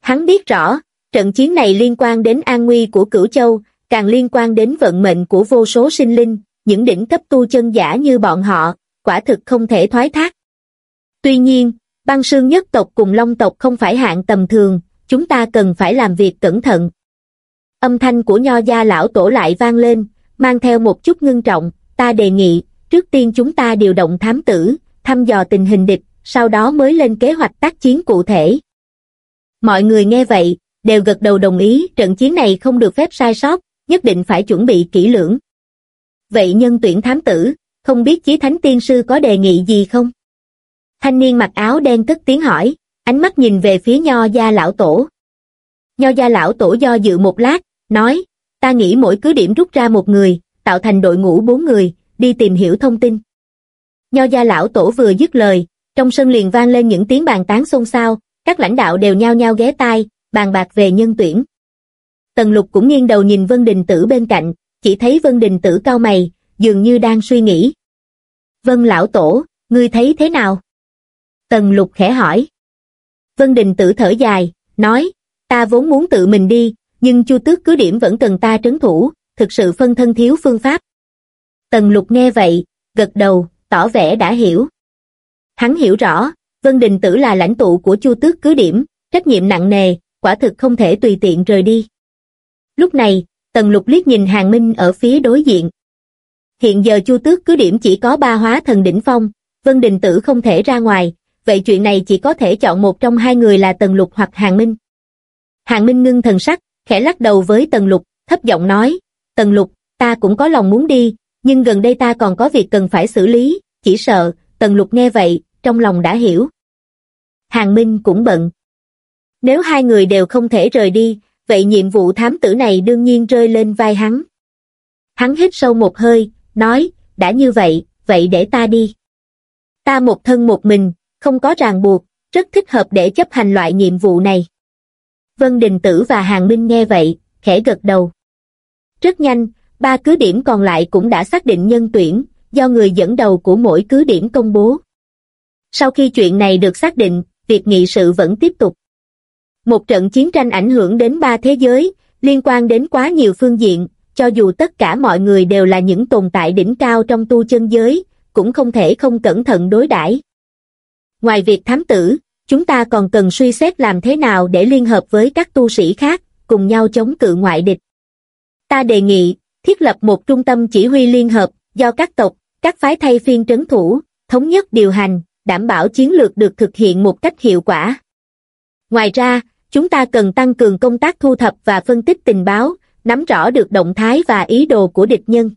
Hắn biết rõ, trận chiến này liên quan đến an nguy của cửu châu, càng liên quan đến vận mệnh của vô số sinh linh, những đỉnh cấp tu chân giả như bọn họ, quả thực không thể thoái thác. Tuy nhiên, băng sương nhất tộc cùng long tộc không phải hạng tầm thường, chúng ta cần phải làm việc cẩn thận. Âm thanh của nho gia lão tổ lại vang lên, mang theo một chút ngưng trọng, ta đề nghị, trước tiên chúng ta điều động thám tử, thăm dò tình hình địch, sau đó mới lên kế hoạch tác chiến cụ thể. Mọi người nghe vậy, đều gật đầu đồng ý trận chiến này không được phép sai sót, nhất định phải chuẩn bị kỹ lưỡng. Vậy nhân tuyển thám tử, không biết chí thánh tiên sư có đề nghị gì không? Thanh niên mặc áo đen cất tiếng hỏi, ánh mắt nhìn về phía nho gia lão tổ. Nho gia lão tổ do dự một lát, nói, ta nghĩ mỗi cứ điểm rút ra một người, tạo thành đội ngũ bốn người, đi tìm hiểu thông tin. Nho gia lão tổ vừa dứt lời, trong sân liền vang lên những tiếng bàn tán xôn xao, các lãnh đạo đều nhao nhao ghé tai, bàn bạc về nhân tuyển. Tần lục cũng nghiêng đầu nhìn Vân Đình Tử bên cạnh, chỉ thấy Vân Đình Tử cao mày, dường như đang suy nghĩ. Vân lão tổ, ngươi thấy thế nào? Tần lục khẽ hỏi. Vân Đình Tử thở dài, nói, ta vốn muốn tự mình đi, nhưng chu tước cứ điểm vẫn cần ta trấn thủ, thực sự phân thân thiếu phương pháp. Tần lục nghe vậy, gật đầu, tỏ vẻ đã hiểu. Hắn hiểu rõ, Vân Đình Tử là lãnh tụ của chu tước cứ điểm, trách nhiệm nặng nề, quả thực không thể tùy tiện rời đi. Lúc này, Tần Lục liếc nhìn Hàng Minh ở phía đối diện. Hiện giờ Chu Tước cứ điểm chỉ có ba hóa thần đỉnh phong, Vân Đình Tử không thể ra ngoài, vậy chuyện này chỉ có thể chọn một trong hai người là Tần Lục hoặc Hàng Minh. Hàng Minh ngưng thần sắc, khẽ lắc đầu với Tần Lục, thấp giọng nói, Tần Lục, ta cũng có lòng muốn đi, nhưng gần đây ta còn có việc cần phải xử lý, chỉ sợ, Tần Lục nghe vậy, trong lòng đã hiểu. Hàng Minh cũng bận. Nếu hai người đều không thể rời đi, vậy nhiệm vụ thám tử này đương nhiên rơi lên vai hắn. Hắn hít sâu một hơi, nói, đã như vậy, vậy để ta đi. Ta một thân một mình, không có ràng buộc, rất thích hợp để chấp hành loại nhiệm vụ này. Vân Đình Tử và Hàng Minh nghe vậy, khẽ gật đầu. Rất nhanh, ba cứ điểm còn lại cũng đã xác định nhân tuyển, do người dẫn đầu của mỗi cứ điểm công bố. Sau khi chuyện này được xác định, việc nghị sự vẫn tiếp tục. Một trận chiến tranh ảnh hưởng đến ba thế giới, liên quan đến quá nhiều phương diện, cho dù tất cả mọi người đều là những tồn tại đỉnh cao trong tu chân giới, cũng không thể không cẩn thận đối đãi. Ngoài việc thám tử, chúng ta còn cần suy xét làm thế nào để liên hợp với các tu sĩ khác, cùng nhau chống cự ngoại địch. Ta đề nghị, thiết lập một trung tâm chỉ huy liên hợp, do các tộc, các phái thay phiên trấn thủ, thống nhất điều hành, đảm bảo chiến lược được thực hiện một cách hiệu quả. Ngoài ra, chúng ta cần tăng cường công tác thu thập và phân tích tình báo, nắm rõ được động thái và ý đồ của địch nhân.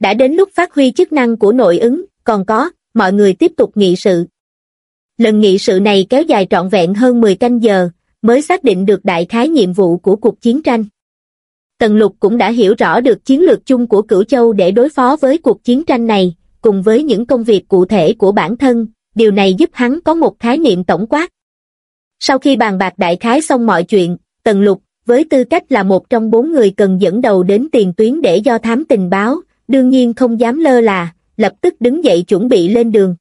Đã đến lúc phát huy chức năng của nội ứng, còn có, mọi người tiếp tục nghị sự. Lần nghị sự này kéo dài trọn vẹn hơn 10 canh giờ, mới xác định được đại khái nhiệm vụ của cuộc chiến tranh. Tần Lục cũng đã hiểu rõ được chiến lược chung của Cửu Châu để đối phó với cuộc chiến tranh này, cùng với những công việc cụ thể của bản thân, điều này giúp hắn có một khái niệm tổng quát. Sau khi bàn bạc đại khái xong mọi chuyện, Tần Lục, với tư cách là một trong bốn người cần dẫn đầu đến tiền tuyến để do thám tình báo, đương nhiên không dám lơ là, lập tức đứng dậy chuẩn bị lên đường.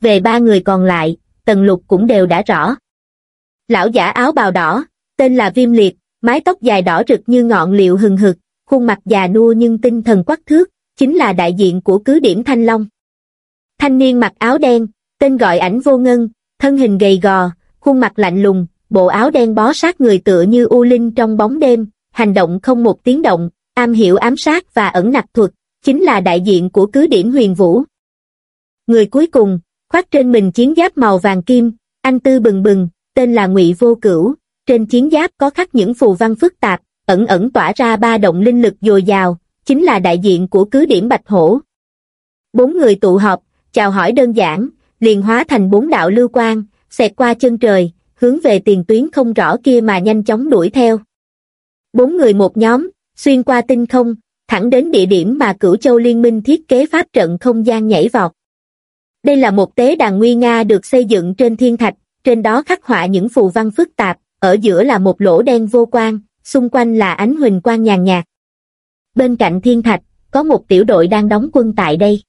Về ba người còn lại, Tần Lục cũng đều đã rõ. Lão giả áo bào đỏ, tên là Viêm Liệt, mái tóc dài đỏ rực như ngọn liệu hừng hực, khuôn mặt già nua nhưng tinh thần quắc thước, chính là đại diện của cứ điểm Thanh Long. Thanh niên mặc áo đen, tên gọi ảnh vô ngân, thân hình gầy gò, khuôn mặt lạnh lùng, bộ áo đen bó sát người tựa như u linh trong bóng đêm, hành động không một tiếng động, am hiểu ám sát và ẩn nặc thuật, chính là đại diện của cứ điểm huyền vũ. Người cuối cùng, khoác trên mình chiến giáp màu vàng kim, anh tư bừng bừng, tên là ngụy Vô Cửu, trên chiến giáp có khắc những phù văn phức tạp, ẩn ẩn tỏa ra ba động linh lực dồi dào, chính là đại diện của cứ điểm Bạch Hổ. Bốn người tụ họp, chào hỏi đơn giản, liền hóa thành bốn đạo lưu quang, xẹt qua chân trời, hướng về tiền tuyến không rõ kia mà nhanh chóng đuổi theo. Bốn người một nhóm, xuyên qua tinh không, thẳng đến địa điểm mà cửu châu liên minh thiết kế pháp trận không gian nhảy vọt. Đây là một tế đàn nguy nga được xây dựng trên thiên thạch, trên đó khắc họa những phù văn phức tạp, ở giữa là một lỗ đen vô quang, xung quanh là ánh huỳnh quang nhàn nhạt. Bên cạnh thiên thạch, có một tiểu đội đang đóng quân tại đây.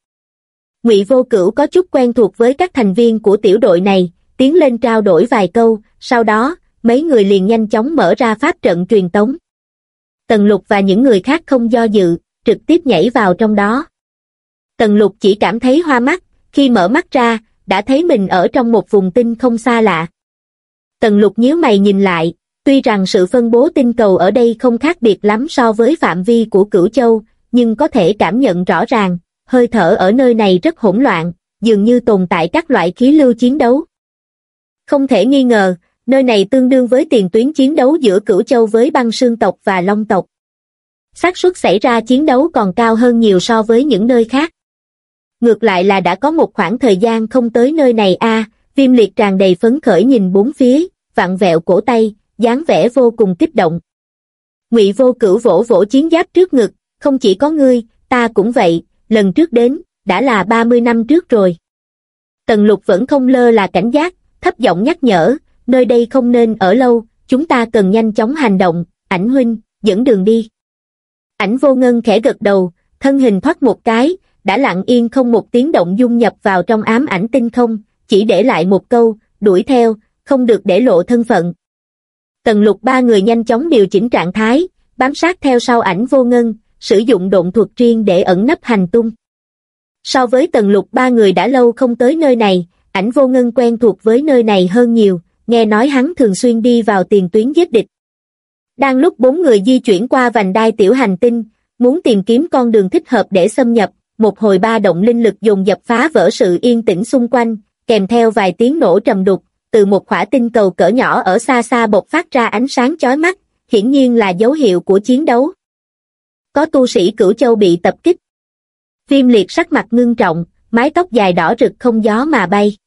Ngụy Vô Cửu có chút quen thuộc với các thành viên của tiểu đội này, tiến lên trao đổi vài câu, sau đó, mấy người liền nhanh chóng mở ra pháp trận truyền tống. Tần Lục và những người khác không do dự, trực tiếp nhảy vào trong đó. Tần Lục chỉ cảm thấy hoa mắt, khi mở mắt ra, đã thấy mình ở trong một vùng tinh không xa lạ. Tần Lục nhíu mày nhìn lại, tuy rằng sự phân bố tinh cầu ở đây không khác biệt lắm so với phạm vi của Cửu Châu, nhưng có thể cảm nhận rõ ràng, hơi thở ở nơi này rất hỗn loạn, dường như tồn tại các loại khí lưu chiến đấu. Không thể nghi ngờ, nơi này tương đương với tiền tuyến chiến đấu giữa Cửu Châu với băng sương tộc và Long tộc. xác suất xảy ra chiến đấu còn cao hơn nhiều so với những nơi khác. Ngược lại là đã có một khoảng thời gian không tới nơi này a viêm liệt tràn đầy phấn khởi nhìn bốn phía, vặn vẹo cổ tay, dáng vẻ vô cùng kích động. Ngụy vô cửu vỗ vỗ chiến giáp trước ngực, không chỉ có ngươi, ta cũng vậy, lần trước đến, đã là 30 năm trước rồi. Tần lục vẫn không lơ là cảnh giác, thấp giọng nhắc nhở, nơi đây không nên ở lâu, chúng ta cần nhanh chóng hành động, ảnh huynh, dẫn đường đi. Ảnh vô ngân khẽ gật đầu, thân hình thoát một cái, đã lặng yên không một tiếng động dung nhập vào trong ám ảnh tinh không, chỉ để lại một câu, đuổi theo, không được để lộ thân phận. Tần lục ba người nhanh chóng điều chỉnh trạng thái, bám sát theo sau ảnh vô ngân, sử dụng độn thuật riêng để ẩn nấp hành tung. So với tần lục ba người đã lâu không tới nơi này, ảnh vô ngân quen thuộc với nơi này hơn nhiều, nghe nói hắn thường xuyên đi vào tiền tuyến giết địch. Đang lúc bốn người di chuyển qua vành đai tiểu hành tinh, muốn tìm kiếm con đường thích hợp để xâm nhập, một hồi ba động linh lực dùng dập phá vỡ sự yên tĩnh xung quanh, kèm theo vài tiếng nổ trầm đục, từ một khỏa tinh cầu cỡ nhỏ ở xa xa bộc phát ra ánh sáng chói mắt, hiển nhiên là dấu hiệu của chiến đấu. Có tu sĩ cửu châu bị tập kích. Viêm liệt sắc mặt ngưng trọng, mái tóc dài đỏ rực không gió mà bay.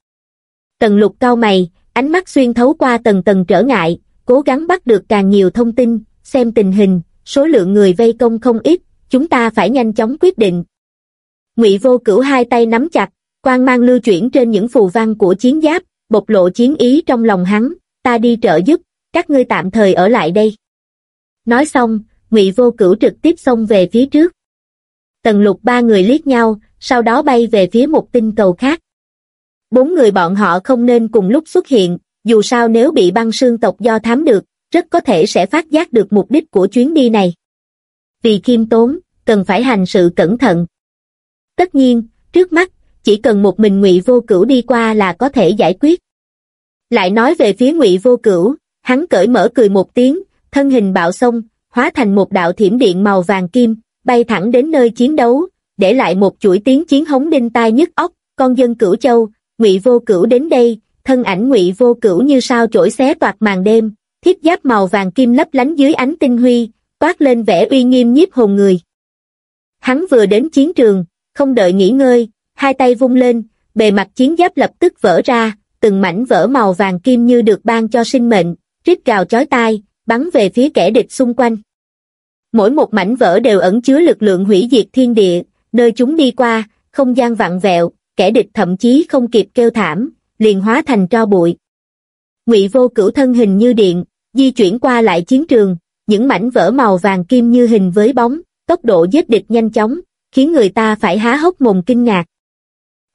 Tần lục cao mày, ánh mắt xuyên thấu qua tầng tầng trở ngại, cố gắng bắt được càng nhiều thông tin, xem tình hình, số lượng người vây công không ít, chúng ta phải nhanh chóng quyết định. Ngụy vô cửu hai tay nắm chặt, quan mang lưu chuyển trên những phù văn của chiến giáp, bộc lộ chiến ý trong lòng hắn, ta đi trợ giúp, các ngươi tạm thời ở lại đây. Nói xong, Ngụy Vô Cửu trực tiếp xông về phía trước. Tần lục ba người liếc nhau, sau đó bay về phía một tinh cầu khác. Bốn người bọn họ không nên cùng lúc xuất hiện, dù sao nếu bị băng sương tộc do thám được, rất có thể sẽ phát giác được mục đích của chuyến đi này. Vì khiêm tốn, cần phải hành sự cẩn thận. Tất nhiên, trước mắt, chỉ cần một mình ngụy vô cửu đi qua là có thể giải quyết. Lại nói về phía ngụy vô cửu, hắn cởi mở cười một tiếng, thân hình bạo sông, hóa thành một đạo thiểm điện màu vàng kim, bay thẳng đến nơi chiến đấu, để lại một chuỗi tiếng chiến hống đinh tai nhức óc, con dân cửu châu, ngụy vô cửu đến đây, thân ảnh ngụy vô cửu như sao chổi xé toạc màn đêm, thiết giáp màu vàng kim lấp lánh dưới ánh tinh huy, toát lên vẻ uy nghiêm nhiếp hồn người. Hắn vừa đến chiến trường, không đợi nghỉ ngơi, hai tay vung lên, bề mặt chiến giáp lập tức vỡ ra, từng mảnh vỡ màu vàng kim như được ban cho sinh mệnh, rít gào chói tai, bắn về phía kẻ địch xung quanh. Mỗi một mảnh vỡ đều ẩn chứa lực lượng hủy diệt thiên địa, nơi chúng đi qua, không gian vặn vẹo, kẻ địch thậm chí không kịp kêu thảm, liền hóa thành tro bụi. Ngụy vô cửu thân hình như điện, di chuyển qua lại chiến trường, những mảnh vỡ màu vàng kim như hình với bóng, tốc độ giết địch nhanh chóng, khiến người ta phải há hốc mồm kinh ngạc.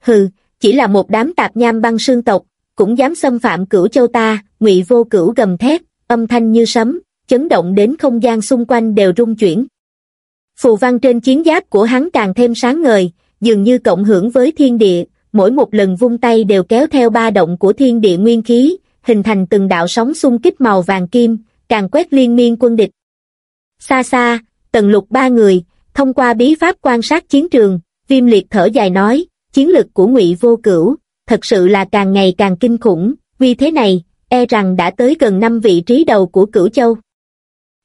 Hừ, chỉ là một đám tạp nham băng sương tộc, cũng dám xâm phạm cửu châu ta, ngụy vô cửu gầm thét, âm thanh như sấm, chấn động đến không gian xung quanh đều rung chuyển. Phù văn trên chiến giáp của hắn càng thêm sáng ngời, dường như cộng hưởng với thiên địa, mỗi một lần vung tay đều kéo theo ba động của thiên địa nguyên khí, hình thành từng đạo sóng xung kích màu vàng kim, càng quét liên miên quân địch. Xa xa, tần lục ba người, thông qua bí pháp quan sát chiến trường, viêm liệt thở dài nói, chiến lực của ngụy vô cửu, thật sự là càng ngày càng kinh khủng, vì thế này, e rằng đã tới gần năm vị trí đầu của cửu châu.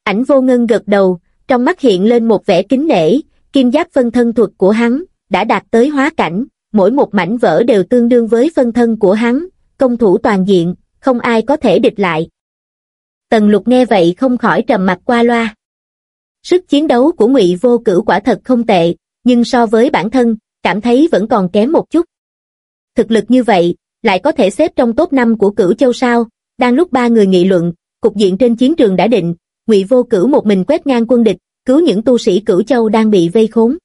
Ảnh vô ngân gật đầu, trong mắt hiện lên một vẻ kính nể, kim giáp phân thân thuật của hắn, đã đạt tới hóa cảnh, mỗi một mảnh vỡ đều tương đương với phân thân của hắn, công thủ toàn diện, không ai có thể địch lại. Tần lục nghe vậy không khỏi trầm mặt qua loa. Sức chiến đấu của ngụy vô cửu quả thật không tệ, nhưng so với bản thân, cảm thấy vẫn còn kém một chút. Thực lực như vậy, lại có thể xếp trong top 5 của cửu châu sao, đang lúc ba người nghị luận, cục diện trên chiến trường đã định, ngụy vô cửu một mình quét ngang quân địch, cứu những tu sĩ cửu châu đang bị vây khốn.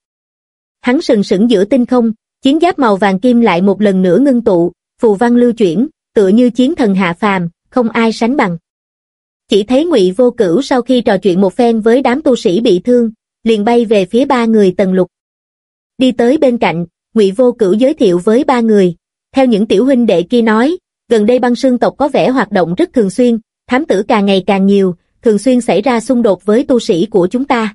Hắn sừng sững giữa tinh không, chiến giáp màu vàng kim lại một lần nữa ngưng tụ, phù văn lưu chuyển, tựa như chiến thần hạ phàm, không ai sánh bằng. Chỉ thấy ngụy vô cửu sau khi trò chuyện một phen với đám tu sĩ bị thương, liền bay về phía ba người tần lục. Đi tới bên cạnh, ngụy vô cửu giới thiệu với ba người. Theo những tiểu huynh đệ kia nói, gần đây băng sương tộc có vẻ hoạt động rất thường xuyên, thám tử càng ngày càng nhiều, thường xuyên xảy ra xung đột với tu sĩ của chúng ta.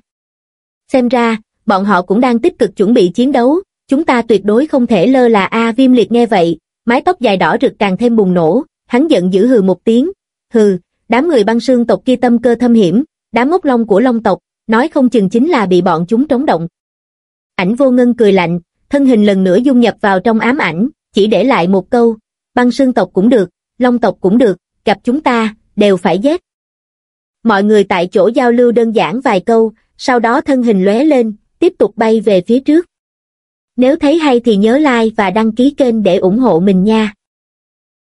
Xem ra, bọn họ cũng đang tích cực chuẩn bị chiến đấu, chúng ta tuyệt đối không thể lơ là A viêm liệt nghe vậy, mái tóc dài đỏ rực càng thêm bùng nổ, hắn giận dữ hừ một tiếng, hừ, đám người băng sương tộc kia tâm cơ thâm hiểm, đám ngốc long của long tộc, nói không chừng chính là bị bọn chúng trống động. Ảnh vô ngân cười lạnh, thân hình lần nữa dung nhập vào trong ám ảnh, chỉ để lại một câu, băng sương tộc cũng được, long tộc cũng được, gặp chúng ta, đều phải giết. Mọi người tại chỗ giao lưu đơn giản vài câu, sau đó thân hình lóe lên, tiếp tục bay về phía trước. Nếu thấy hay thì nhớ like và đăng ký kênh để ủng hộ mình nha.